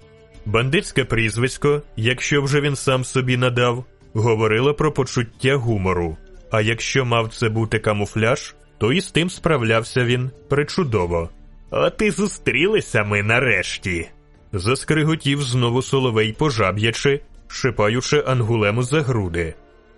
Бандитське прізвисько, якщо вже він сам собі надав, говорило про почуття гумору. А якщо мав це бути камуфляж, то і з тим справлявся він причудово. От і зустрілися ми нарешті. Заскриготів знову соловей пожаб'ячи, шипаючи ангулему за груди.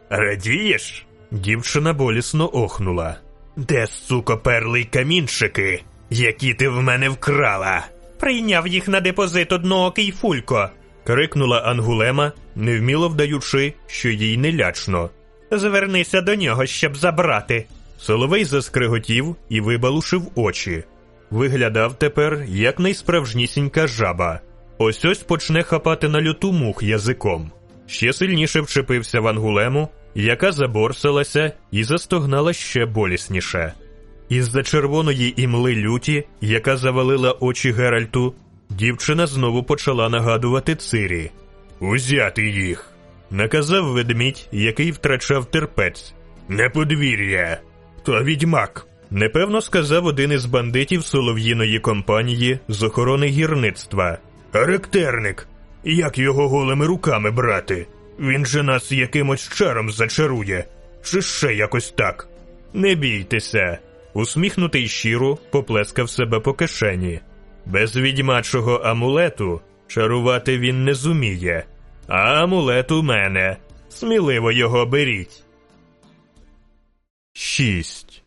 Радієш? Дівчина болісно охнула. Де, суко, перли й камінчики, які ти в мене вкрала? Прийняв їх на депозит одноокий фулько. крикнула Ангулема, невміло вдаючи, що їй не лячно. Звернися до нього, щоб забрати. Соловей заскриготів і вибалушив очі. Виглядав тепер як найсправжнісінька жаба. Ось ось почне хапати на люту мух язиком. Ще сильніше вчепився в ангулему, яка заборсилася і застогнала ще болісніше. Із-за червоної імли люті, яка завалила очі Геральту, дівчина знову почала нагадувати цирі. Узяти їх. Наказав ведмідь, який втрачав терпець. Не подвір'я. То відьмак. Непевно сказав один із бандитів солов'їної компанії з охорони гірництва. Характерник. Як його голими руками брати? Він же нас якимось чаром зачарує, чи ще якось так. Не бійтеся. Усміхнутий щиро поплескав себе по кишені. Без відьмачого амулету чарувати він не зуміє. А амулет у мене. Сміливо його беріть. 6.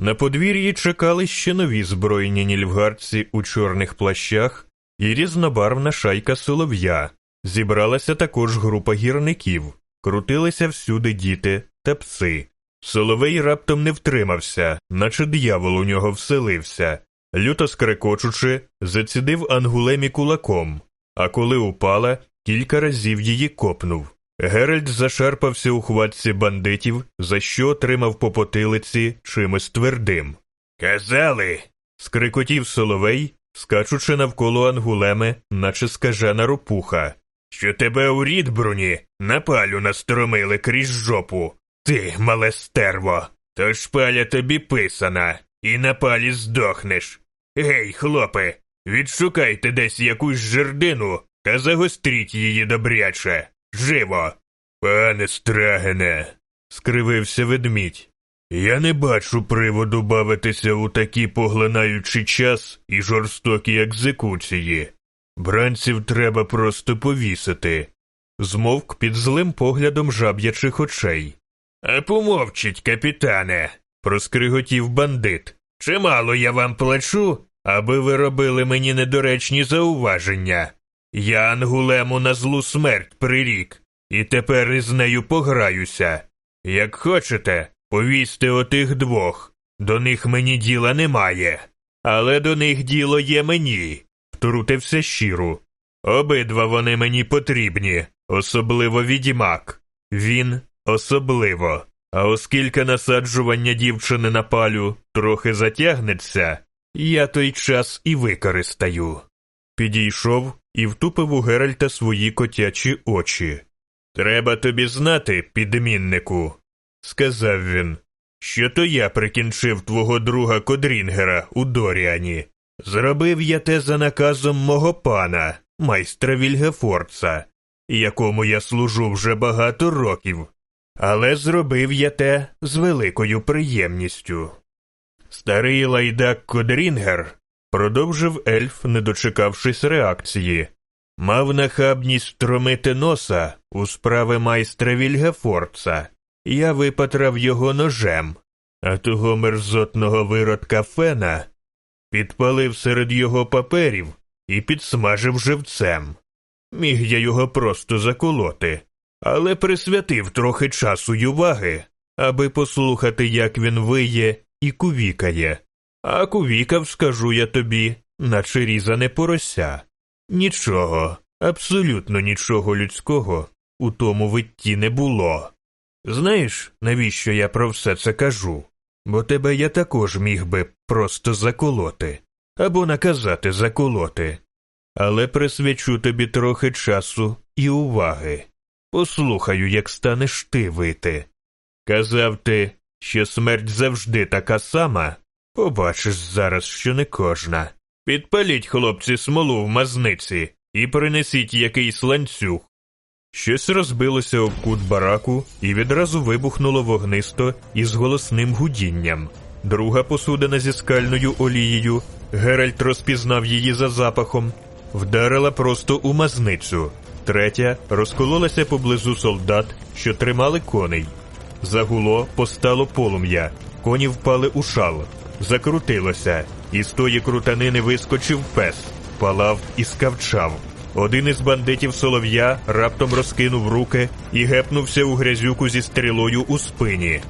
На подвір'ї чекали ще нові збройні нільфгардці у чорних плащах і різнобарвна шайка солов'я. Зібралася також група гірників, крутилися всюди діти та пси. Соловей раптом не втримався, наче диявол у нього вселився. Люто скрекочучи, зацідив ангулемі кулаком, а коли упала, кілька разів її копнув. Геральт зашарпався у хватці бандитів, за що отримав по потилиці чимось твердим. Казали. скрикотів соловей, скачучи навколо ангулеми, наче скажена ропуха. Що тебе у Рідбруні на палю настромили крізь жопу. Ти, мале стерво, то шпаля тобі писана, і на палі здохнеш. Гей, хлопе, відшукайте десь якусь жердину та загостріть її добряче. Живо. Пане Страгене, скривився ведмідь. Я не бачу приводу бавитися у такі поглинаючий час і жорстокі екзекуції. Бранців треба просто повісити. Змовк під злим поглядом жаб'ячих очей. А помовчіть, капітане, проскриготів бандит. Чимало я вам плачу, аби ви робили мені недоречні зауваження. Я ангулему на злу смерть прирік, і тепер із нею пограюся. Як хочете, повісьте отих двох. До них мені діла немає. Але до них діло є мені, втрутився щиру. Обидва вони мені потрібні, особливо відімак. Він особливо. А оскільки насаджування дівчини на палю трохи затягнеться, я той час і використаю. Підійшов і втупив у Геральта свої котячі очі. Треба тобі знати, підміннику, сказав він, що то я прикінчив твого друга Кодрінгера у Доріані. Зробив я те за наказом мого пана, майстра Вільгефорца, якому я служу вже багато років, але зробив я те з великою приємністю. Старий лайдак Кодрінгер, продовжив ельф, не дочекавшись реакції, мав нахабність стромити носа у справи майстра Вільгефорца. Я випатрав його ножем, а того мерзотного виродка фена підпалив серед його паперів і підсмажив живцем. Міг я його просто заколоти, але присвятив трохи часу й уваги, аби послухати, як він виє і кувікає. А кувікав, скажу я тобі, наче різане порося. Нічого, абсолютно нічого людського у тому витті не було. Знаєш, навіщо я про все це кажу? Бо тебе я також міг би просто заколоти або наказати заколоти, але присвячу тобі трохи часу і уваги. Послухаю, як станеш ти вити. Казав ти, що смерть завжди така сама. Побачиш зараз, що не кожна. Підпаліть, хлопці, смолу в мазниці і принесіть якийсь ланцюг. Щось розбилося об кут бараку і відразу вибухнуло вогнисто із голосним гудінням. Друга посудина зі скальною олією, Геральт розпізнав її за запахом, вдарила просто у мазницю. Третя розкололася поблизу солдат, що тримали коней. Загуло, постало полум'я, коні впали у шал, закрутилося, і з тої крутанини вискочив пес, палав і скавчав. Один із бандитів солов'я раптом розкинув руки і гепнувся у грязюку зі стрілою у спині.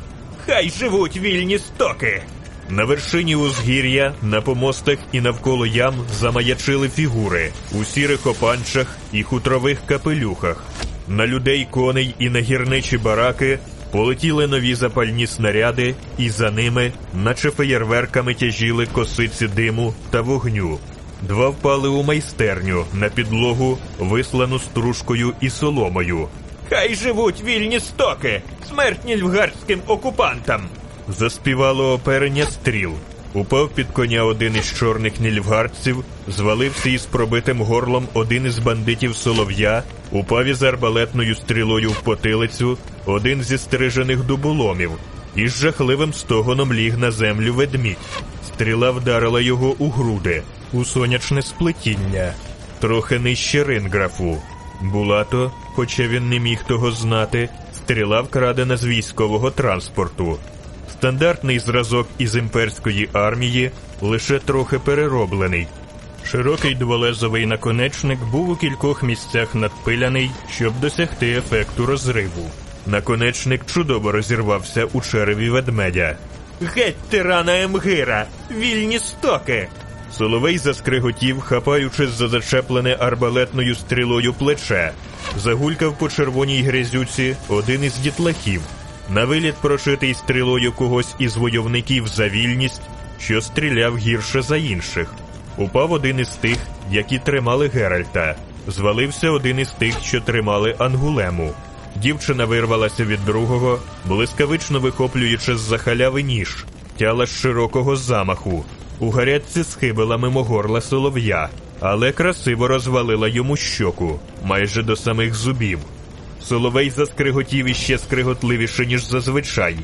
Хай живуть вільні стоки! На вершині узгір'я, на помостах і навколо ям замаячили фігури у сірих опанчах і хутрових капелюхах. На людей коней і на гірничі бараки полетіли нові запальні снаряди, і за ними, наче феєрверками тяжіли косиці диму та вогню. Два впали у майстерню на підлогу, вислану стружкою і соломою. Хай живуть вільні стоки, смертні львгарським окупантам. Заспівало оперення стріл. Упав під коня один із чорних нільфгардців, звалився із пробитим горлом один із бандитів солов'я, упав із арбалетною стрілою в потилицю, один зі стрижених дуболомів, і з жахливим стогоном ліг на землю ведмідь. Стріла вдарила його у груди, у сонячне сплетіння, трохи нижче ринграфу. Булато, хоча він не міг того знати, стріла вкрадена з військового транспорту. Стандартний зразок із імперської армії лише трохи перероблений. Широкий дволезовий наконечник був у кількох місцях надпиляний, щоб досягти ефекту розриву. Наконечник чудово розірвався у череві ведмедя. Геть тирана Емгира! Вільні стоки! Соловей заскриготів, хапаючись за зачеплене арбалетною стрілою плече. Загулькав по червоній грязюці один із дітлахів. На виліт прошитий стрілою когось із войовників за вільність, що стріляв гірше за інших. Упав один із тих, які тримали Геральта. Звалився один із тих, що тримали Ангулему. Дівчина вирвалася від другого, блискавично вихоплюючи з-за халяви ніж, тяла з широкого замаху. У гарячці схибила мимо горла солов'я, але красиво розвалила йому щоку, майже до самих зубів. Соловей заскриготів іще скриготливіше, ніж зазвичай,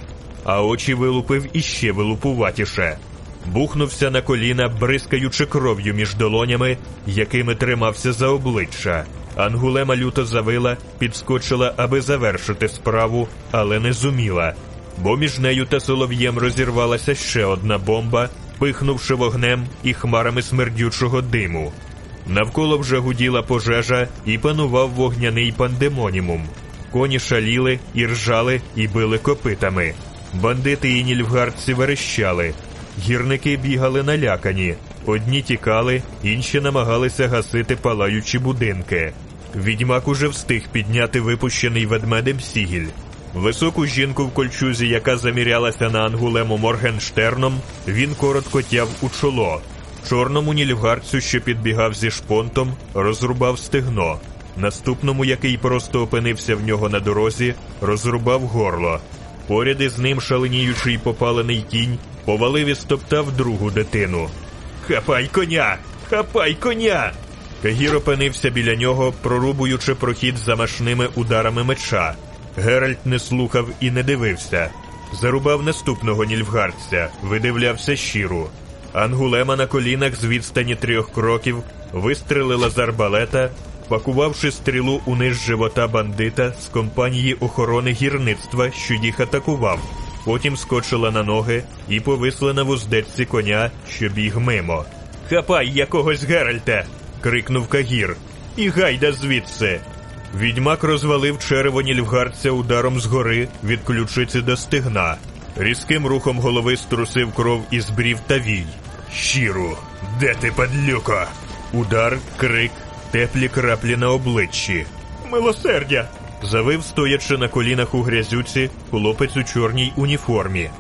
а очі вилупив іще вилупуватіше. Бухнувся на коліна, бризкаючи кров'ю між долонями, якими тримався за обличчя. Ангулема люто завила, підскочила, аби завершити справу, але не зуміла, бо між нею та солов'єм розірвалася ще одна бомба, пихнувши вогнем і хмарами смердючого диму. Навколо вже гуділа пожежа і панував вогняний пандемонімум. Коні шаліли і ржали і били копитами. Бандити і нільфгардці верещали. Гірники бігали налякані. Одні тікали, інші намагалися гасити палаючі будинки. Відьмак уже встиг підняти випущений ведмедем сігіль. Високу жінку в кольчузі, яка замірялася на ангулему Моргенштерном, він коротко тяв у чоло. Чорному нільфгардцю, що підбігав зі шпонтом, розрубав стегно. Наступному, який просто опинився в нього на дорозі, розрубав горло. Поряд із ним шаленіючий попалений кінь повалив і стоптав другу дитину. Хапай коня! Хапай коня! Кагір опинився біля нього, прорубуючи прохід замашними ударами меча. Геральт не слухав і не дивився. Зарубав наступного нільфгардця, видивлявся щиру. Ангулема на колінах з відстані трьох кроків вистрелила з арбалета, пакувавши стрілу униз живота бандита з компанії охорони гірництва, що їх атакував. Потім скочила на ноги і повисла на вуздечці коня, що біг мимо. Хапай якогось Геральта! крикнув Кагір. І гайда звідси. Відьмак розвалив черево нільфгардця ударом згори від ключиці до стегна. Різким рухом голови струсив кров із брів та вій. Щиру, де ти, падлюко? Удар, крик, теплі краплі на обличчі. Милосердя! Завив, стоячи на колінах у грязюці, хлопець у чорній уніформі.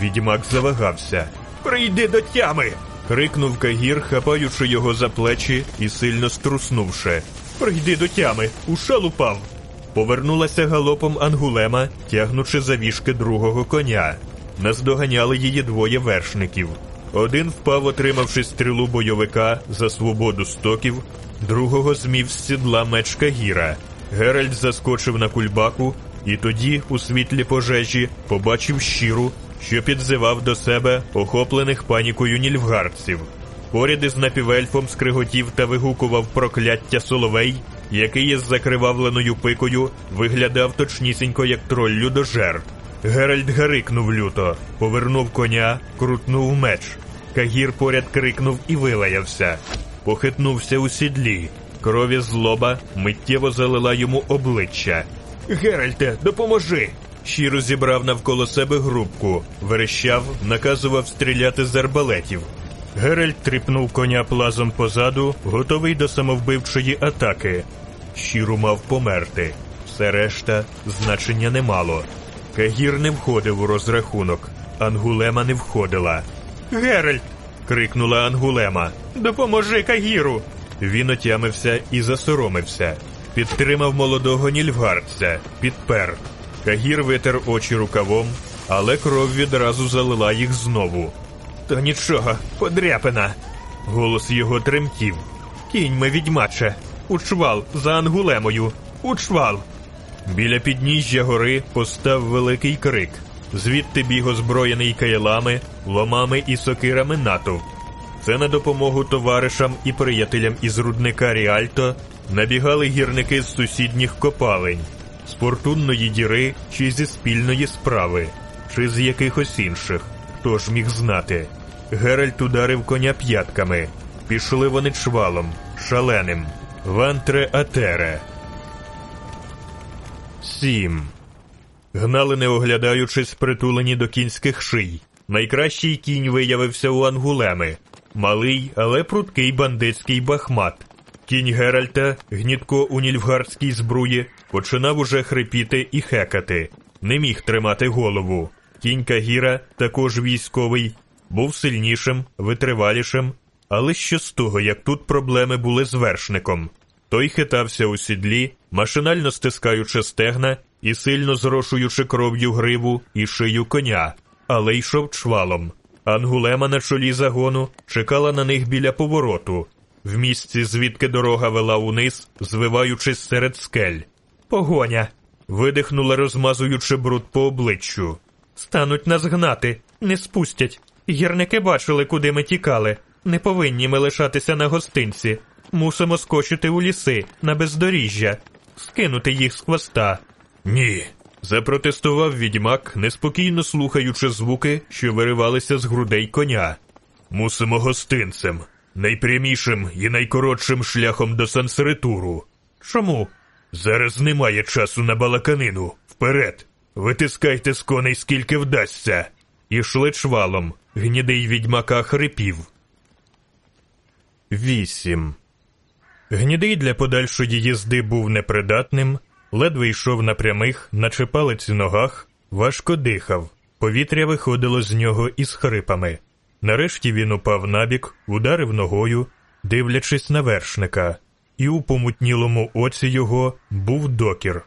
Відьмак завагався. Прийди до тями. крикнув Кагір, хапаючи його за плечі і сильно струснувши. Прийди до тями, ушал упав. Повернулася галопом Ангулема, тягнучи за вішки другого коня. Наздоганяли її двоє вершників. Один впав, отримавши стрілу бойовика за свободу стоків, другого змів з сідла меч Кагіра. Геральт заскочив на кульбаку, і тоді, у світлі пожежі, побачив щиру, що підзивав до себе охоплених панікою нільфгардців. Поряд із напівельфом скриготів та вигукував прокляття соловей, який із закривавленою пикою виглядав точнісінько, як троль людожер. Геральт гарикнув люто, повернув коня, крутнув меч. Кагір поряд крикнув і вилаявся. Похитнувся у сідлі. Крові злоба миттєво залила йому обличчя. Геральте, допоможи! Щиро зібрав навколо себе групку, верещав, наказував стріляти з арбалетів. Геральт тріпнув коня плазом позаду, готовий до самовбивчої атаки. Щиру мав померти. Все решта значення не мало. Кагір не входив у розрахунок. Ангулема не входила. Геральт. крикнула Ангулема. Допоможи Кагіру. Він отямився і засоромився. Підтримав молодого нільфгардця, підпер. Кагір витер очі рукавом, але кров відразу залила їх знову. Та нічого, подряпина. Голос його тремтів. Кіньми, відьмаче. Учвал за ангулемою. Учвал. Біля підніжжя гори постав великий крик. Звідти біг озброєний кайлами, ломами і сокирами натовп. Це на допомогу товаришам і приятелям із рудника Ріальто набігали гірники з сусідніх копалень, з фортунної діри чи зі спільної справи, чи з якихось інших. Хто ж міг знати? Геральт ударив коня п'ятками. Пішли вони чвалом, шаленим. Вантре атере. Сім. Гнали, не оглядаючись, притулені до кінських ший. Найкращий кінь виявився у Ангулеми. малий, але пруткий бандитський бахмат. Кінь Геральта, гнітко у нільфгардській збруї, починав уже хрипіти і хекати, не міг тримати голову. Кінь Кагіра, також військовий, був сильнішим, витривалішим, але що з того, як тут проблеми були з вершником. Той хитався у сідлі, машинально стискаючи стегна і сильно зрошуючи кров'ю гриву і шию коня, але йшов чвалом. Ангулема на чолі загону чекала на них біля повороту, в місці, звідки дорога вела униз, звиваючись серед скель. Погоня. видихнула, розмазуючи бруд по обличчю. Стануть нас гнати, не спустять. Гірники бачили, куди ми тікали. Не повинні ми лишатися на гостинці. Мусимо скочити у ліси, на бездоріжжя, скинути їх з хвоста. Ні. запротестував відьмак, неспокійно слухаючи звуки, що виривалися з грудей коня. Мусимо гостинцем, найпрямішим і найкоротшим шляхом до сансеритуру. Чому? Зараз немає часу на балаканину. Вперед. Витискайте з коней скільки вдасться. Ішли чвалом. Гнідий відьмака хрипів. Вісім. Гнідий для подальшої їзди був непридатним, ледве йшов на прямих, наче палець ногах, важко дихав. Повітря виходило з нього із хрипами. Нарешті він упав набік, ударив ногою, дивлячись на вершника, і у помутнілому оці його був докір.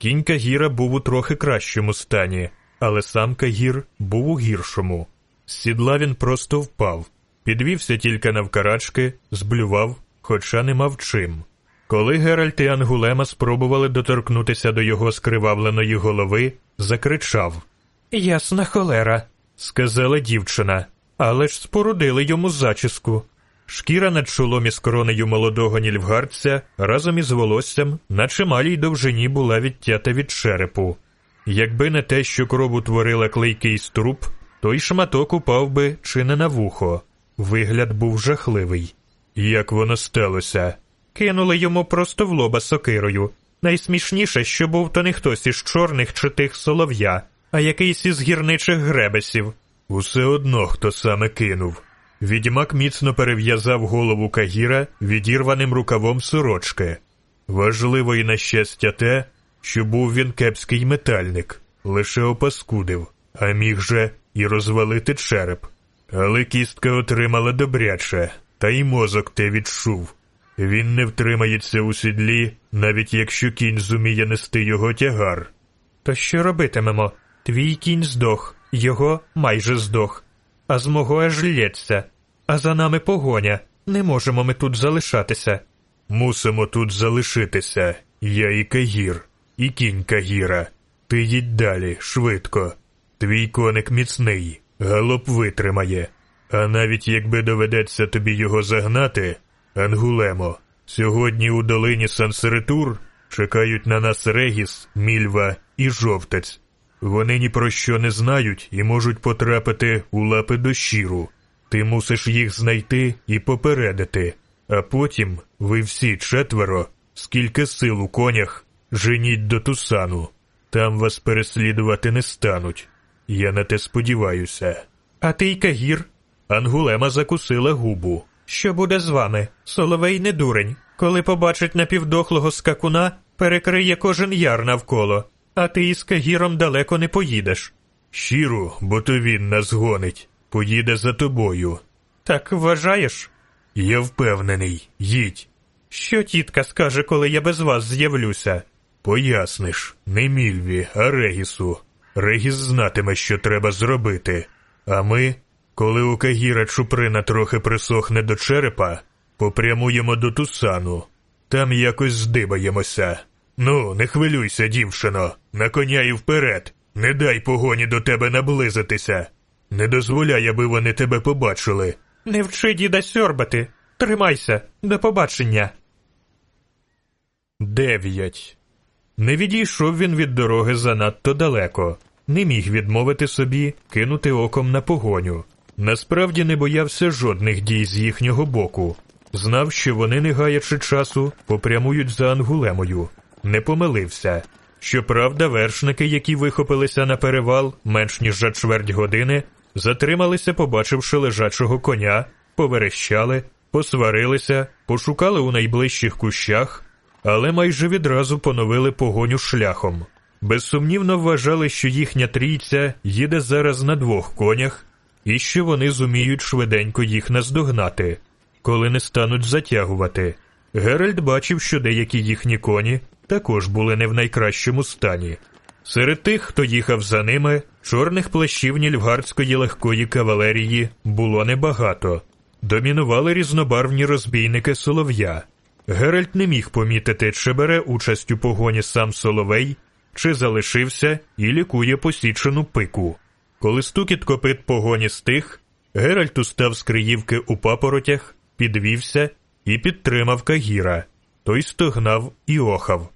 Кінь Кагіра був у трохи кращому стані, але сам Кагір був у гіршому. З сідла він просто впав, підвівся тільки навкарачки, зблював, хоча не мав чим. Коли Геральт і Ангулема спробували доторкнутися до його скривавленої голови, закричав Ясна холера, сказала дівчина, але ж спорудили йому зачіску. Шкіра над чолом із коронею молодого нільфгардця разом із волоссям на чималій довжині була відтята від черепу. Якби не те, що кров утворила клейкий струп, той шматок упав би чи не на вухо. Вигляд був жахливий. Як воно сталося? Кинули йому просто в лоба сокирою. Найсмішніше, що був то не хтось із чорних чи тих солов'я, а якийсь із гірничих гребесів. Усе одно хто саме кинув. Відьмак міцно перев'язав голову Кагіра відірваним рукавом сорочки. Важливо і на щастя те, що був він кепський метальник, лише опаскудив, а міг же і розвалити череп. Але кістка отримала добряче, та й мозок те відчув. Він не втримається у сідлі, навіть якщо кінь зуміє нести його тягар. То що робитимемо? Твій кінь здох, його майже здох, а з мого аж лється, а за нами погоня. Не можемо ми тут залишатися. Мусимо тут залишитися. Я і Кагір, і кінь Кагіра. Ти їдь далі, швидко. Твій коник міцний, галоп витримає. А навіть якби доведеться тобі його загнати, Ангулемо, сьогодні у долині Сансеритур чекають на нас Регіс, Мільва і Жовтець. Вони ні про що не знають і можуть потрапити у лапи до щиру. Ти мусиш їх знайти і попередити, а потім ви всі четверо, скільки сил у конях, женіть до Тусану. Там вас переслідувати не стануть. Я на те сподіваюся. А ти й Кагір? Ангулема закусила губу. Що буде з вами? Соловей не дурень. Коли побачить напівдохлого скакуна, перекриє кожен яр навколо, а ти із Кагіром далеко не поїдеш. Щиру, бо то він нас гонить, поїде за тобою. Так вважаєш? Я впевнений, їдь. Що тітка скаже, коли я без вас з'явлюся? Поясниш, не Мільві, а Регісу. Регіс знатиме, що треба зробити. А ми, коли у Кагіра чуприна трохи присохне до черепа, попрямуємо до Тусану. Там якось здибаємося. Ну, не хвилюйся, дівчино, на коня і вперед. Не дай погоні до тебе наблизитися. Не дозволяй, аби вони тебе побачили. Не вчи діда сьорбати. Тримайся, до побачення. Дев'ять. Не відійшов він від дороги занадто далеко, не міг відмовити собі кинути оком на погоню. Насправді не боявся жодних дій з їхнього боку. Знав, що вони, не гаячи часу, попрямують за Ангулемою. Не помилився. Щоправда, вершники, які вихопилися на перевал менш ніж за чверть години, затрималися, побачивши лежачого коня, поверещали, посварилися, пошукали у найближчих кущах, але майже відразу поновили погоню шляхом. Безсумнівно вважали, що їхня трійця їде зараз на двох конях і що вони зуміють швиденько їх наздогнати, коли не стануть затягувати. Геральт бачив, що деякі їхні коні також були не в найкращому стані. Серед тих, хто їхав за ними, чорних плащів нільфгардської легкої кавалерії було небагато. Домінували різнобарвні розбійники солов'я. Геральт не міг помітити, чи бере участь у погоні сам Соловей, чи залишився і лікує посічену пику. Коли стукіт копит погоні стих, Геральт устав з криївки у папоротях, підвівся і підтримав Кагіра. Той стогнав і охав.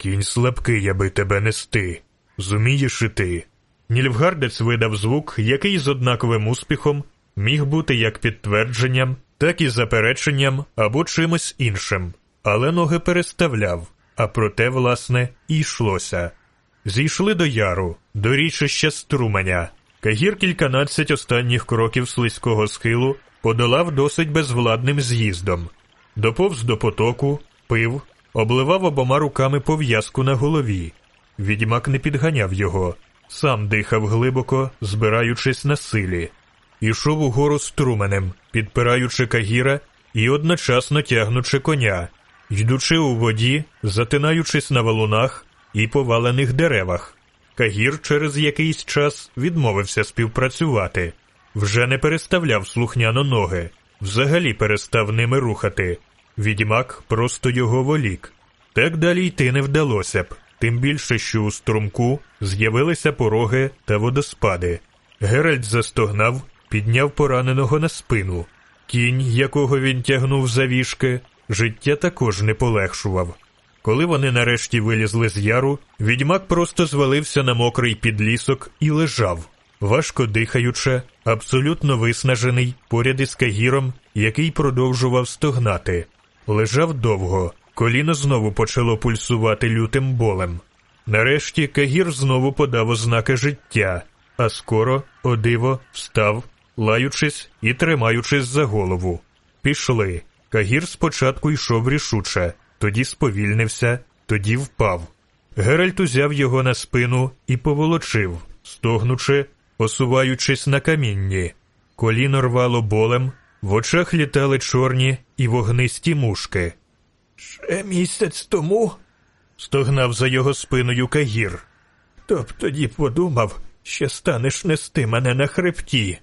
Кінь слабкий, аби тебе нести. Зумієш і ти. Нільфгардець видав звук, який з однаковим успіхом міг бути як підтвердженням, так і запереченням або чимось іншим, але ноги переставляв, а проте, власне, і йшлося. Зійшли до яру, до річища струменя. Кагір кільканадцять останніх кроків слизького схилу подолав досить безвладним з'їздом, доповз до потоку, пив, обливав обома руками пов'язку на голові. Відьмак не підганяв його, сам дихав глибоко, збираючись на силі. Ішов угору струменем, підпираючи кагіра і одночасно тягнучи коня, йдучи у воді, затинаючись на валунах і повалених деревах. Кагір через якийсь час відмовився співпрацювати, вже не переставляв слухняно ноги, взагалі перестав ними рухати. Відьмак просто його волік. Так далі йти не вдалося б, тим більше, що у струмку з'явилися пороги та водоспади. Геральт застогнав, підняв пораненого на спину. Кінь, якого він тягнув за вішки, життя також не полегшував. Коли вони нарешті вилізли з яру, відьмак просто звалився на мокрий підлісок і лежав, важко дихаючи, абсолютно виснажений поряд із кагіром, який продовжував стогнати. Лежав довго, коліно знову почало пульсувати лютим болем. Нарешті Кагір знову подав ознаки життя, а скоро, о диво, встав, лаючись і тримаючись за голову. Пішли. Кагір спочатку йшов рішуче, тоді сповільнився, тоді впав. Геральт узяв його на спину і поволочив, стогнучи, осуваючись на камінні. Коліно рвало болем, в очах літали чорні і вогнисті мушки. Ще місяць тому, стогнав за його спиною Кагір. Хто б тоді подумав, що станеш нести мене на хребті.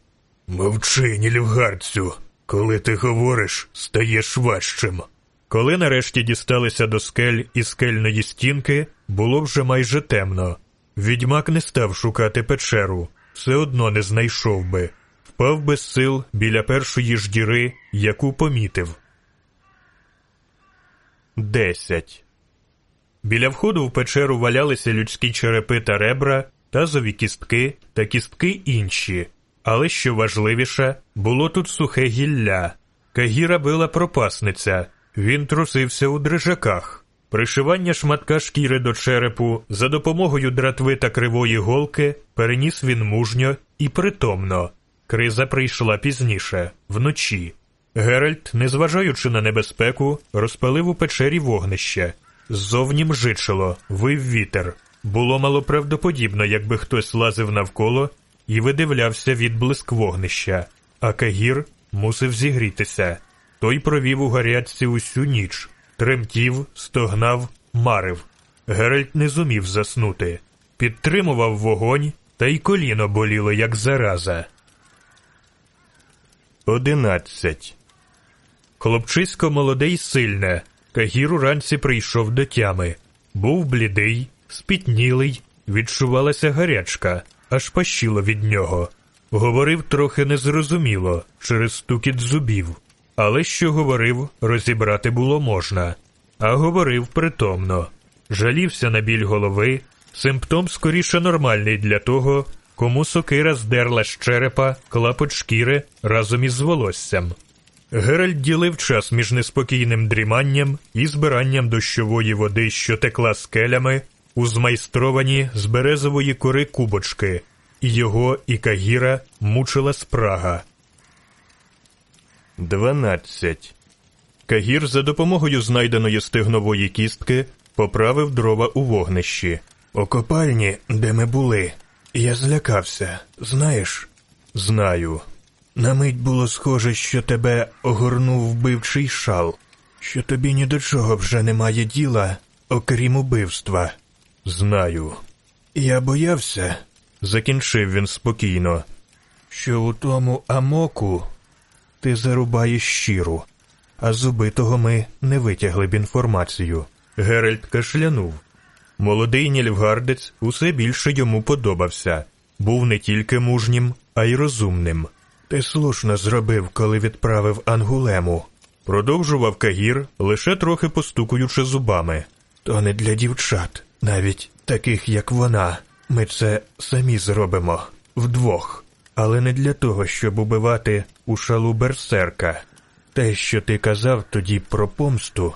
Мовчи, нілюгарцю, коли ти говориш, стаєш важчим. Коли нарешті дісталися до скель і скельної стінки, було вже майже темно. Відьмак не став шукати печеру, все одно не знайшов би, впав без сил біля першої ж діри, яку помітив. Десять. Біля входу в печеру валялися людські черепи та ребра, тазові кістки та кістки інші. Але що важливіше, було тут сухе гілля. Кагіра била пропасниця, він трусився у дрижаках. Пришивання шматка шкіри до черепу за допомогою дратви та кривої голки переніс він мужньо і притомно. Криза прийшла пізніше, вночі. Геральт, незважаючи на небезпеку, розпалив у печері вогнище. Ззовні мжичило, вив вітер. Було малоправдоподібно, якби хтось лазив навколо і видивлявся відблиск вогнища, а Кагір мусив зігрітися. Той провів у гарячці усю ніч, тремтів, стогнав, марив. Геральт не зумів заснути, підтримував вогонь, та й коліно боліло, як зараза. Одинадцять. Хлопчисько молоде й сильне. Кагір уранці прийшов до тями. Був блідий, спітнілий, відчувалася гарячка, аж пащило від нього. Говорив трохи незрозуміло, через стукіт зубів. Але що говорив, розібрати було можна, а говорив притомно. Жалівся на біль голови, симптом скоріше нормальний для того, кому сокира здерла з черепа клапоть шкіри разом із волоссям. Геральт ділив час між неспокійним дріманням і збиранням дощової води, що текла скелями, у змайстровані з березової кори кубочки, і його і Кагіра мучила спрага. Дванадцять. Кагір за допомогою знайденої стегнової кістки поправив дрова у вогнищі. У копальні, де ми були, я злякався, знаєш? Знаю. На мить було схоже, що тебе огорнув вбивчий шал, що тобі ні до чого вже немає діла, окрім убивства. Знаю. Я боявся, закінчив він спокійно, що у тому амоку ти зарубаєш щиру, а з убитого ми не витягли б інформацію. Геральт кашлянув. Молодий нільфгардець усе більше йому подобався. Був не тільки мужнім, а й розумним. Ти слушно зробив, коли відправив Ангулему. Продовжував Кагір, лише трохи постукуючи зубами. То не для дівчат, навіть таких, як вона. Ми це самі зробимо вдвох, але не для того, щоб убивати у шалу берсерка. Те, що ти казав тоді про помсту,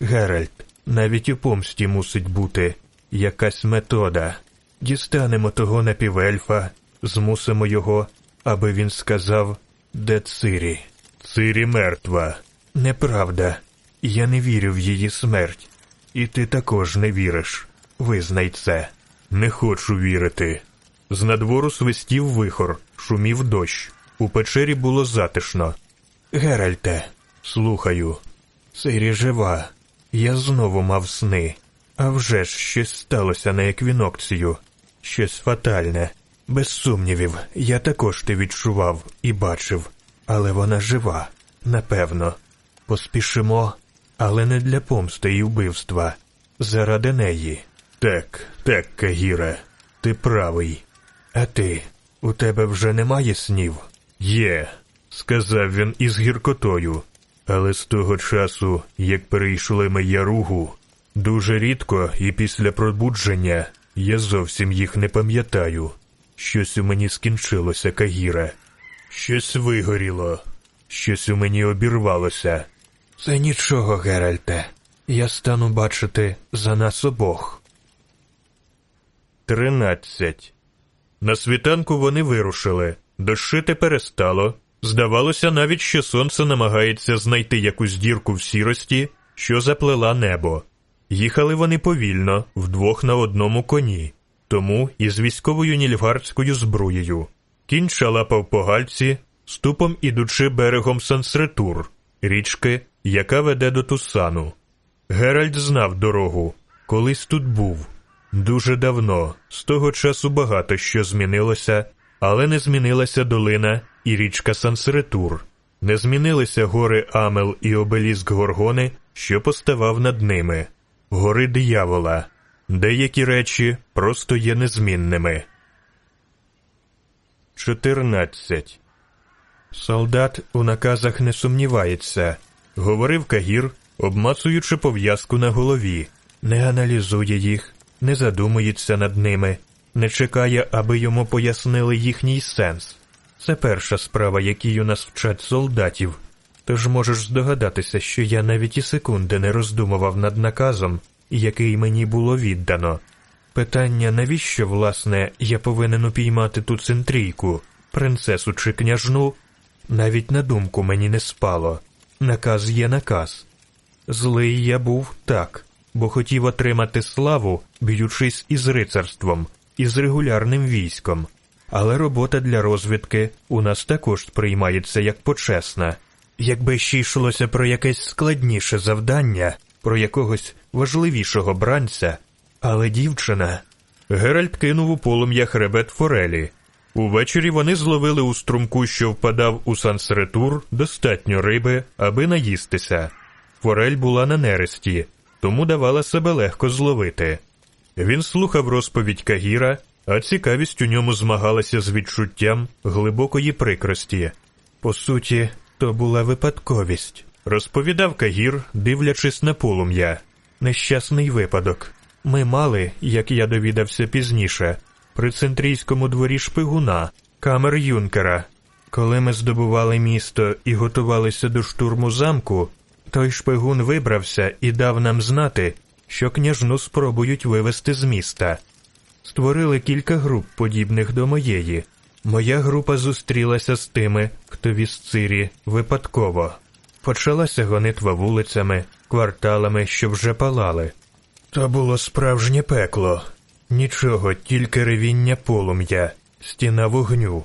Геральт, навіть у помсті мусить бути якась метода. Дістанемо того напівельфа, змусимо його, аби він сказав, де Цирі. Цирі мертва. Неправда. Я не вірю в її смерть. І ти також не віриш. Визнай це. Не хочу вірити. З надвору свистів вихор, шумів дощ. У печері було затишно. Геральте, слухаю. Цирі жива. Я знову мав сни. А вже ж щось сталося на еквінокцію. Щось фатальне. Без сумнівів, я також ти відчував і бачив. Але вона жива, напевно. Поспішимо, але не для помсти і вбивства. Заради неї. Так, так, Кагіре, ти правий. А ти, у тебе вже немає снів? Є, сказав він із гіркотою. Але з того часу, як перейшли ми яругу, дуже рідко і після пробудження я зовсім їх не пам'ятаю. Щось у мені скінчилося, Кагіре. Щось вигоріло, щось у мені обірвалося. Це нічого, Геральте. Я стану бачити за нас обох. Тринадцять. На світанку вони вирушили. Дощити перестало. Здавалося навіть, що сонце намагається знайти якусь дірку в сірості, що заплела небо. Їхали вони повільно, вдвох на одному коні, тому із військовою нільфгардською збруєю. Кінь шалапав по гальці, ступом ідучи берегом Сансретур, річки, яка веде до Тусану. Геральт знав дорогу, колись тут був. Дуже давно, з того часу багато що змінилося, але не змінилася долина і річка Сансеретур, не змінилися гори Амел і обеліск Горгони, що поставав над ними, гори диявола. Деякі речі просто є незмінними. 14. Солдат у наказах не сумнівається, говорив Кагір, обмацуючи пов'язку на голові, не аналізує їх, не задумується над ними, не чекає, аби йому пояснили їхній сенс. Це перша справа, якій у нас вчать солдатів. Тож можеш здогадатися, що я навіть і секунди не роздумував над наказом, який мені було віддано. Питання, навіщо, власне, я повинен упіймати ту центрійку, принцесу чи княжну, навіть на думку мені не спало. Наказ є наказ. Злий я був так, бо хотів отримати славу, б'ючись із рицарством, із регулярним військом. Але робота для розвідки у нас також сприймається як почесна. Якби ще йшлося про якесь складніше завдання, про якогось важливішого бранця, але дівчина. Геральт кинув у полум'я хребет Форелі. Увечері вони зловили у струмку, що впадав у сансеретур, достатньо риби, аби наїстися. Форель була на нересті, тому давала себе легко зловити. Він слухав розповідь Кагіра, а цікавість у ньому змагалася з відчуттям глибокої прикрості. По суті, то була випадковість, розповідав Кагір, дивлячись на полум'я. Нещасний випадок. Ми мали, як я довідався пізніше, при центрійському дворі шпигуна, камер Юнкера. Коли ми здобували місто і готувалися до штурму замку, той шпигун вибрався і дав нам знати, що княжну спробують вивести з міста. Створили кілька груп, подібних до моєї. Моя група зустрілася з тими, хто віз Цирі випадково. Почалася гонитва вулицями, кварталами, що вже палали. То було справжнє пекло. Нічого, тільки ревіння полум'я, стіна вогню.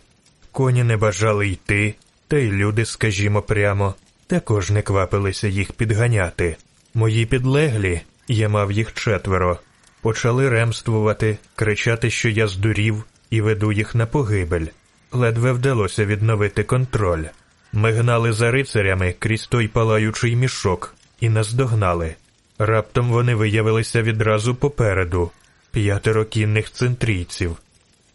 Коні не бажали йти, та й люди, скажімо прямо, також не квапилися їх підганяти. Мої підлеглі, я мав їх четверо, почали ремствувати, кричати, що я здурів, і веду їх на погибель. Ледве вдалося відновити контроль. Ми гнали за рицарями крізь той палаючий мішок і наздогнали. Раптом вони виявилися відразу попереду п'ятеро кінних центрійців.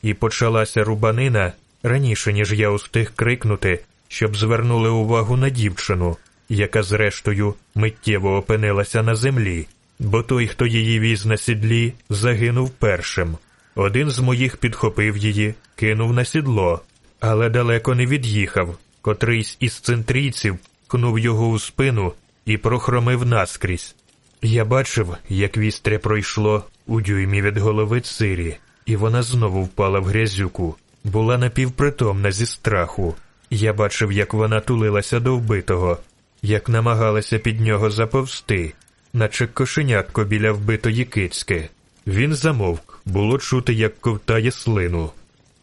І почалася рубанина раніше, ніж я устиг крикнути, щоб звернули увагу на дівчину, яка, зрештою, миттєво опинилася на землі, бо той, хто її віз на сідлі, загинув першим. Один з моїх підхопив її, кинув на сідло, але далеко не від'їхав. Котрийсь із центрійців кнув його у спину і прохромив наскрізь. Я бачив, як вістря пройшло у дюймі від голови цирі, і вона знову впала в грязюку, була напівпритомна зі страху. Я бачив, як вона тулилася до вбитого, як намагалася під нього заповзти, наче кошенятко біля вбитої кицьки. Він замовк, було чути, як ковтає слину.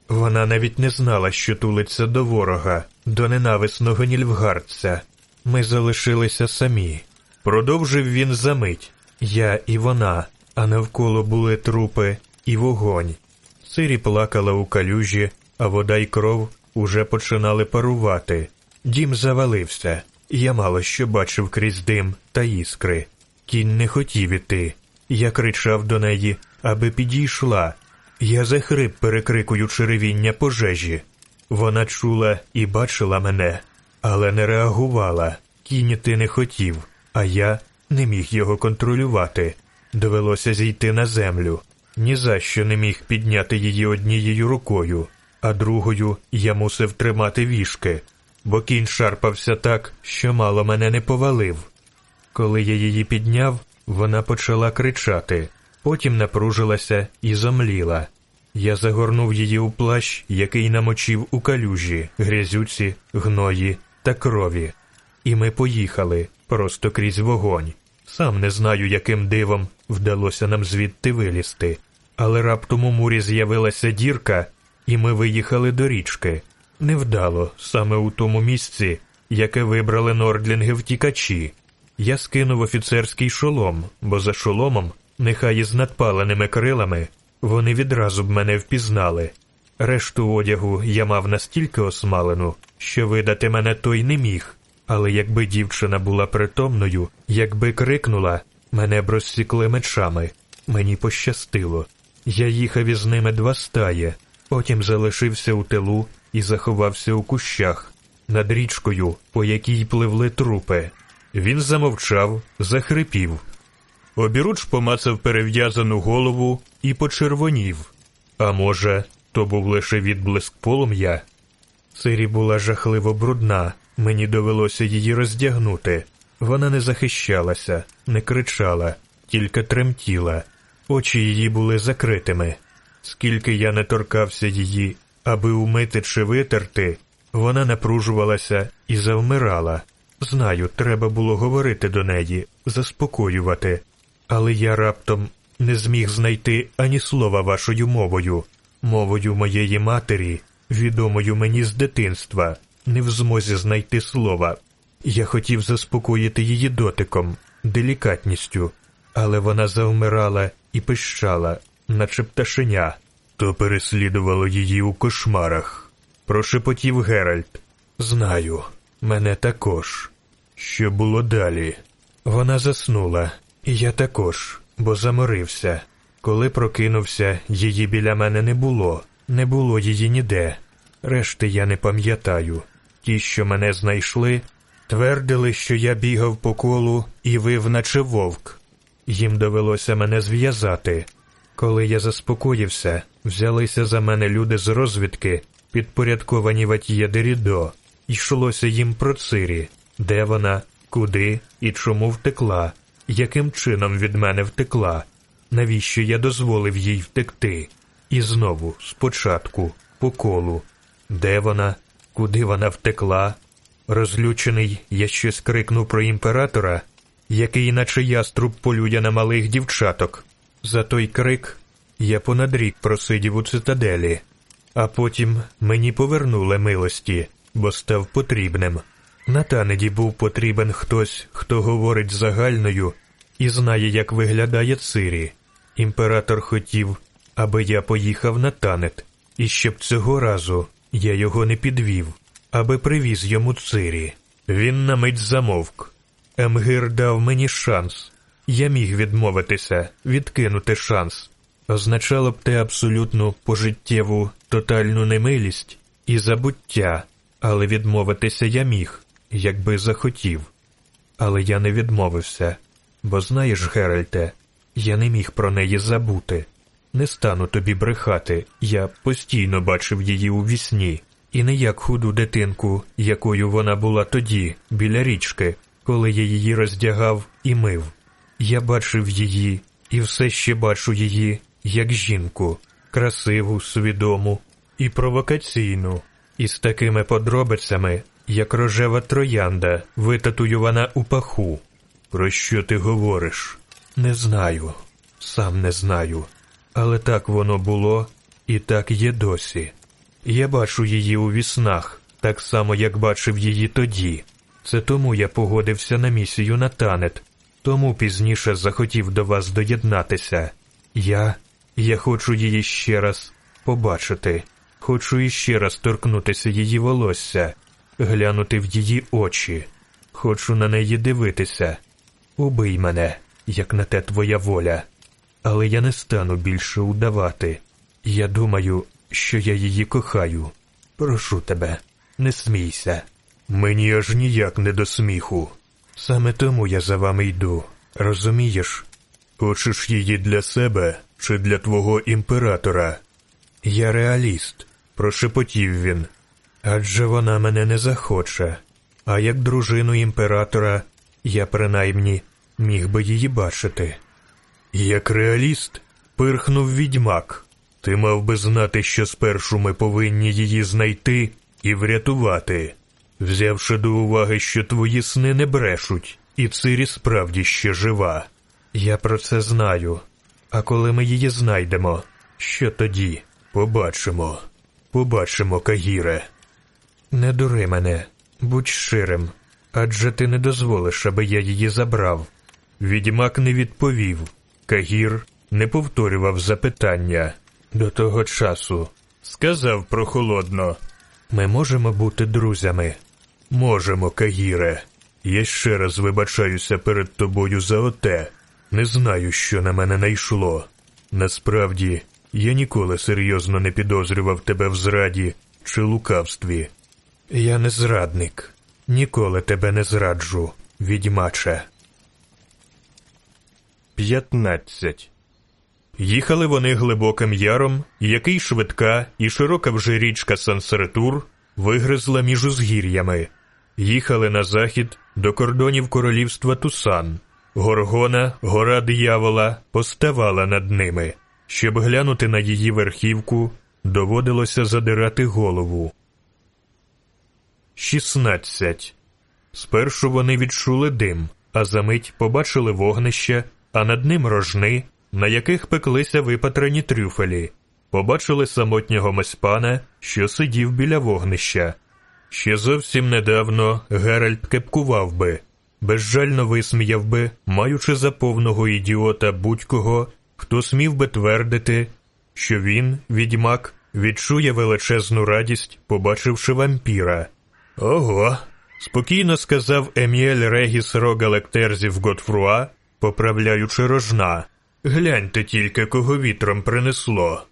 Вона навіть не знала, що тулиться до ворога, до ненависного нільфгардця. Ми залишилися самі. Продовжив він за мить. Я і вона, а навколо були трупи і вогонь. Сирі плакала у калюжі, а вода й кров уже починали парувати. Дім завалився. Я мало що бачив крізь дим та іскри. Кінь не хотів іти. Я кричав до неї, аби підійшла. Я захрип, перекрикуючи ревіння пожежі. Вона чула і бачила мене, але не реагувала. Кінь іти не хотів, а я не міг його контролювати. Довелося зійти на землю. Ні за що не міг підняти її однією рукою, а другою я мусив тримати вішки, бо кінь шарпався так, що мало мене не повалив. Коли я її підняв, вона почала кричати, потім напружилася і зомліла. Я загорнув її у плащ, який намочив у калюжі, грязюці, гної та крові. І ми поїхали просто крізь вогонь. Сам не знаю, яким дивом вдалося нам звідти вилізти, але раптом у мурі з'явилася дірка, і ми виїхали до річки. Невдало, саме у тому місці, яке вибрали нордлінги втікачі. Я скинув офіцерський шолом, бо за шоломом, нехай із надпаленими крилами, вони відразу б мене впізнали. Решту одягу я мав настільки осмалену, що видати мене той не міг. Але якби дівчина була притомною, якби крикнула, мене б розсікли мечами. Мені пощастило. Я їхав із ними два стає, потім залишився у тилу і заховався у кущах над річкою, по якій пливли трупи. Він замовчав, захрипів. Обіруч помацав перев'язану голову і почервонів. А може, то був лише відблиск полум'я? Цирі була жахливо брудна, мені довелося її роздягнути. Вона не захищалася, не кричала, тільки тремтіла. Очі її були закритими. Скільки я не торкався її, аби умити чи витерти, вона напружувалася і завмирала. Знаю, треба було говорити до неї, заспокоювати, але я раптом не зміг знайти ані слова вашою мовою, мовою моєї матері, відомою мені з дитинства, не в змозі знайти слова. Я хотів заспокоїти її дотиком, делікатністю, але вона завмирала і пищала, наче пташеня, то переслідувало її у кошмарах. Прошепотів Геральт. Знаю, мене також. Що було далі? Вона заснула, і я також, бо заморився. Коли прокинувся, її біля мене не було, не було її ніде. Решти я не пам'ятаю. Ті, що мене знайшли, твердили, що я бігав по колу і вив, наче вовк. Їм довелося мене зв'язати. Коли я заспокоївся, взялися за мене люди з розвідки, підпорядковані Ватія Дерідо. Йшлося їм про цирі, де вона, куди і чому втекла, яким чином від мене втекла, навіщо я дозволив їй втекти. І знову, спочатку, по колу. Де вона? Куди вона втекла? Розлючений, я щось крикнув про імператора, який, наче яструб, полює на малих дівчаток. За той крик я понад рік просидів у цитаделі, а потім мені повернули милості, бо став потрібним. На танеді був потрібен хтось, хто говорить загальною і знає, як виглядає цирі. Імператор хотів, аби я поїхав на танет, і щоб цього разу я його не підвів, аби привіз йому цирі. Він на мить замовк. Емгир дав мені шанс. Я міг відмовитися, відкинути шанс. Означало б те абсолютну пожиттєву, тотальну немилість і забуття, але відмовитися я міг, якби захотів. Але я не відмовився, бо знаєш, Геральте, я не міг про неї забути. Не стану тобі брехати, я постійно бачив її у вісні, і не як худу дитинку, якою вона була тоді, біля річки, коли я її роздягав і мив. Я бачив її і все ще бачу її як жінку, красиву, свідому і провокаційну, і з такими подробицями, як рожева троянда, витатуювана у паху. Про що ти говориш? Не знаю, сам не знаю. Але так воно було, і так є досі. Я бачу її у віснах, так само, як бачив її тоді. Це тому я погодився на місію на танет, тому пізніше захотів до вас доєднатися. Я. Я хочу її ще раз побачити, хочу іще раз торкнутися її волосся, глянути в її очі, хочу на неї дивитися. Убий мене, як на те твоя воля. Але я не стану більше удавати. Я думаю, що я її кохаю. Прошу тебе, не смійся. Мені аж ніяк не до сміху. Саме тому я за вами йду. Розумієш? Хочеш її для себе чи для твого імператора? Я реаліст, прошепотів він. Адже вона мене не захоче. А як дружину імператора, я принаймні міг би її бачити. Як реаліст, пирхнув відьмак. Ти мав би знати, що спершу ми повинні її знайти і врятувати, взявши до уваги, що твої сни не брешуть, і Цирі справді ще жива. Я про це знаю. А коли ми її знайдемо, що тоді? Побачимо. Побачимо, Кагіре. Не дури мене, будь щирим, адже ти не дозволиш, аби я її забрав. Відьмак не відповів. Кагір не повторював запитання до того часу. Сказав прохолодно. Ми можемо бути друзями. Можемо, Кагіре. Я ще раз вибачаюся перед тобою за оте. Не знаю, що на мене найшло. Насправді, я ніколи серйозно не підозрював тебе в зраді чи лукавстві. Я не зрадник, ніколи тебе не зраджу, відьмаче. 15. Їхали вони глибоким яром, який швидка і широка вже річка Сансеретур вигризла між узгір'ями. Їхали на захід до кордонів королівства Тусан. Горгона, гора диявола, поставала над ними. Щоб глянути на її верхівку, доводилося задирати голову. 16. Спершу вони відчули дим, а за мить побачили вогнище, а над ним рожни, на яких пеклися випатрені трюфелі. Побачили самотнього месьпана, що сидів біля вогнища. Ще зовсім недавно Геральт кепкував би, безжально висміяв би, маючи за повного ідіота будь-кого, хто смів би твердити, що він, відьмак, відчує величезну радість, побачивши вампіра. Ого. спокійно сказав Еміель Регіс Рогалектерзів Готфруа, поправляючи рожна. Гляньте тільки, кого вітром принесло.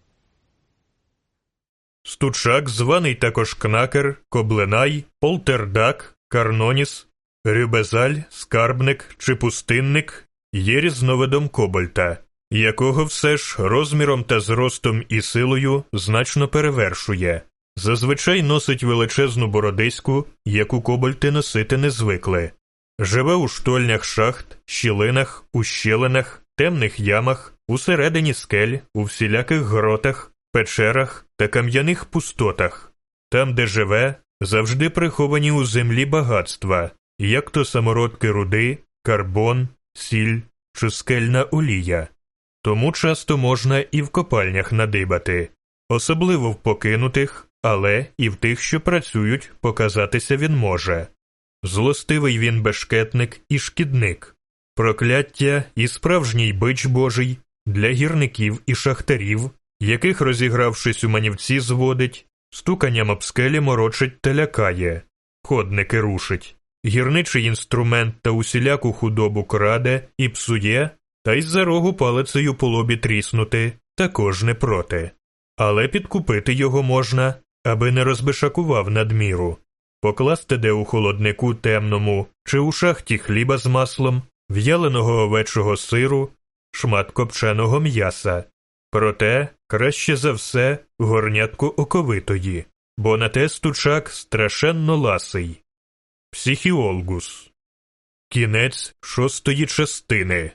Стучак, званий також Кнакер, Коблинай, Полтердак, Карноніс, Рюбезаль, Скарбник чи Пустинник є різновидом Кобальта, якого все ж розміром та зростом і силою значно перевершує. Зазвичай носить величезну бородиську, яку кобальти носити не звикли. Живе у штольнях шахт, щілинах, ущелинах, темних ямах, усередині скель, у всіляких гротах, печерах та кам'яних пустотах. Там, де живе, завжди приховані у землі багатства, як то самородки руди, карбон, сіль чи скельна олія. Тому часто можна і в копальнях надибати, особливо в покинутих, але і в тих, що працюють, показатися він може. Злостивий він бешкетник і шкідник, прокляття і справжній бич божий для гірників і шахтарів, яких, розігравшись у манівці, зводить, стуканням об скелі морочить та лякає, ходники рушить, гірничий інструмент та усіляку худобу краде і псує, та й за рогу палицею по лобі тріснути також не проти. Але підкупити його можна, аби не розбишакував надміру, покласти де у холоднику темному чи у шахті хліба з маслом, в'яленого овечого сиру, шмат копченого м'яса. Проте краще за все горнятку оковитої, бо на те стучак страшенно ласий. Психіолгус. Кінець шостої частини.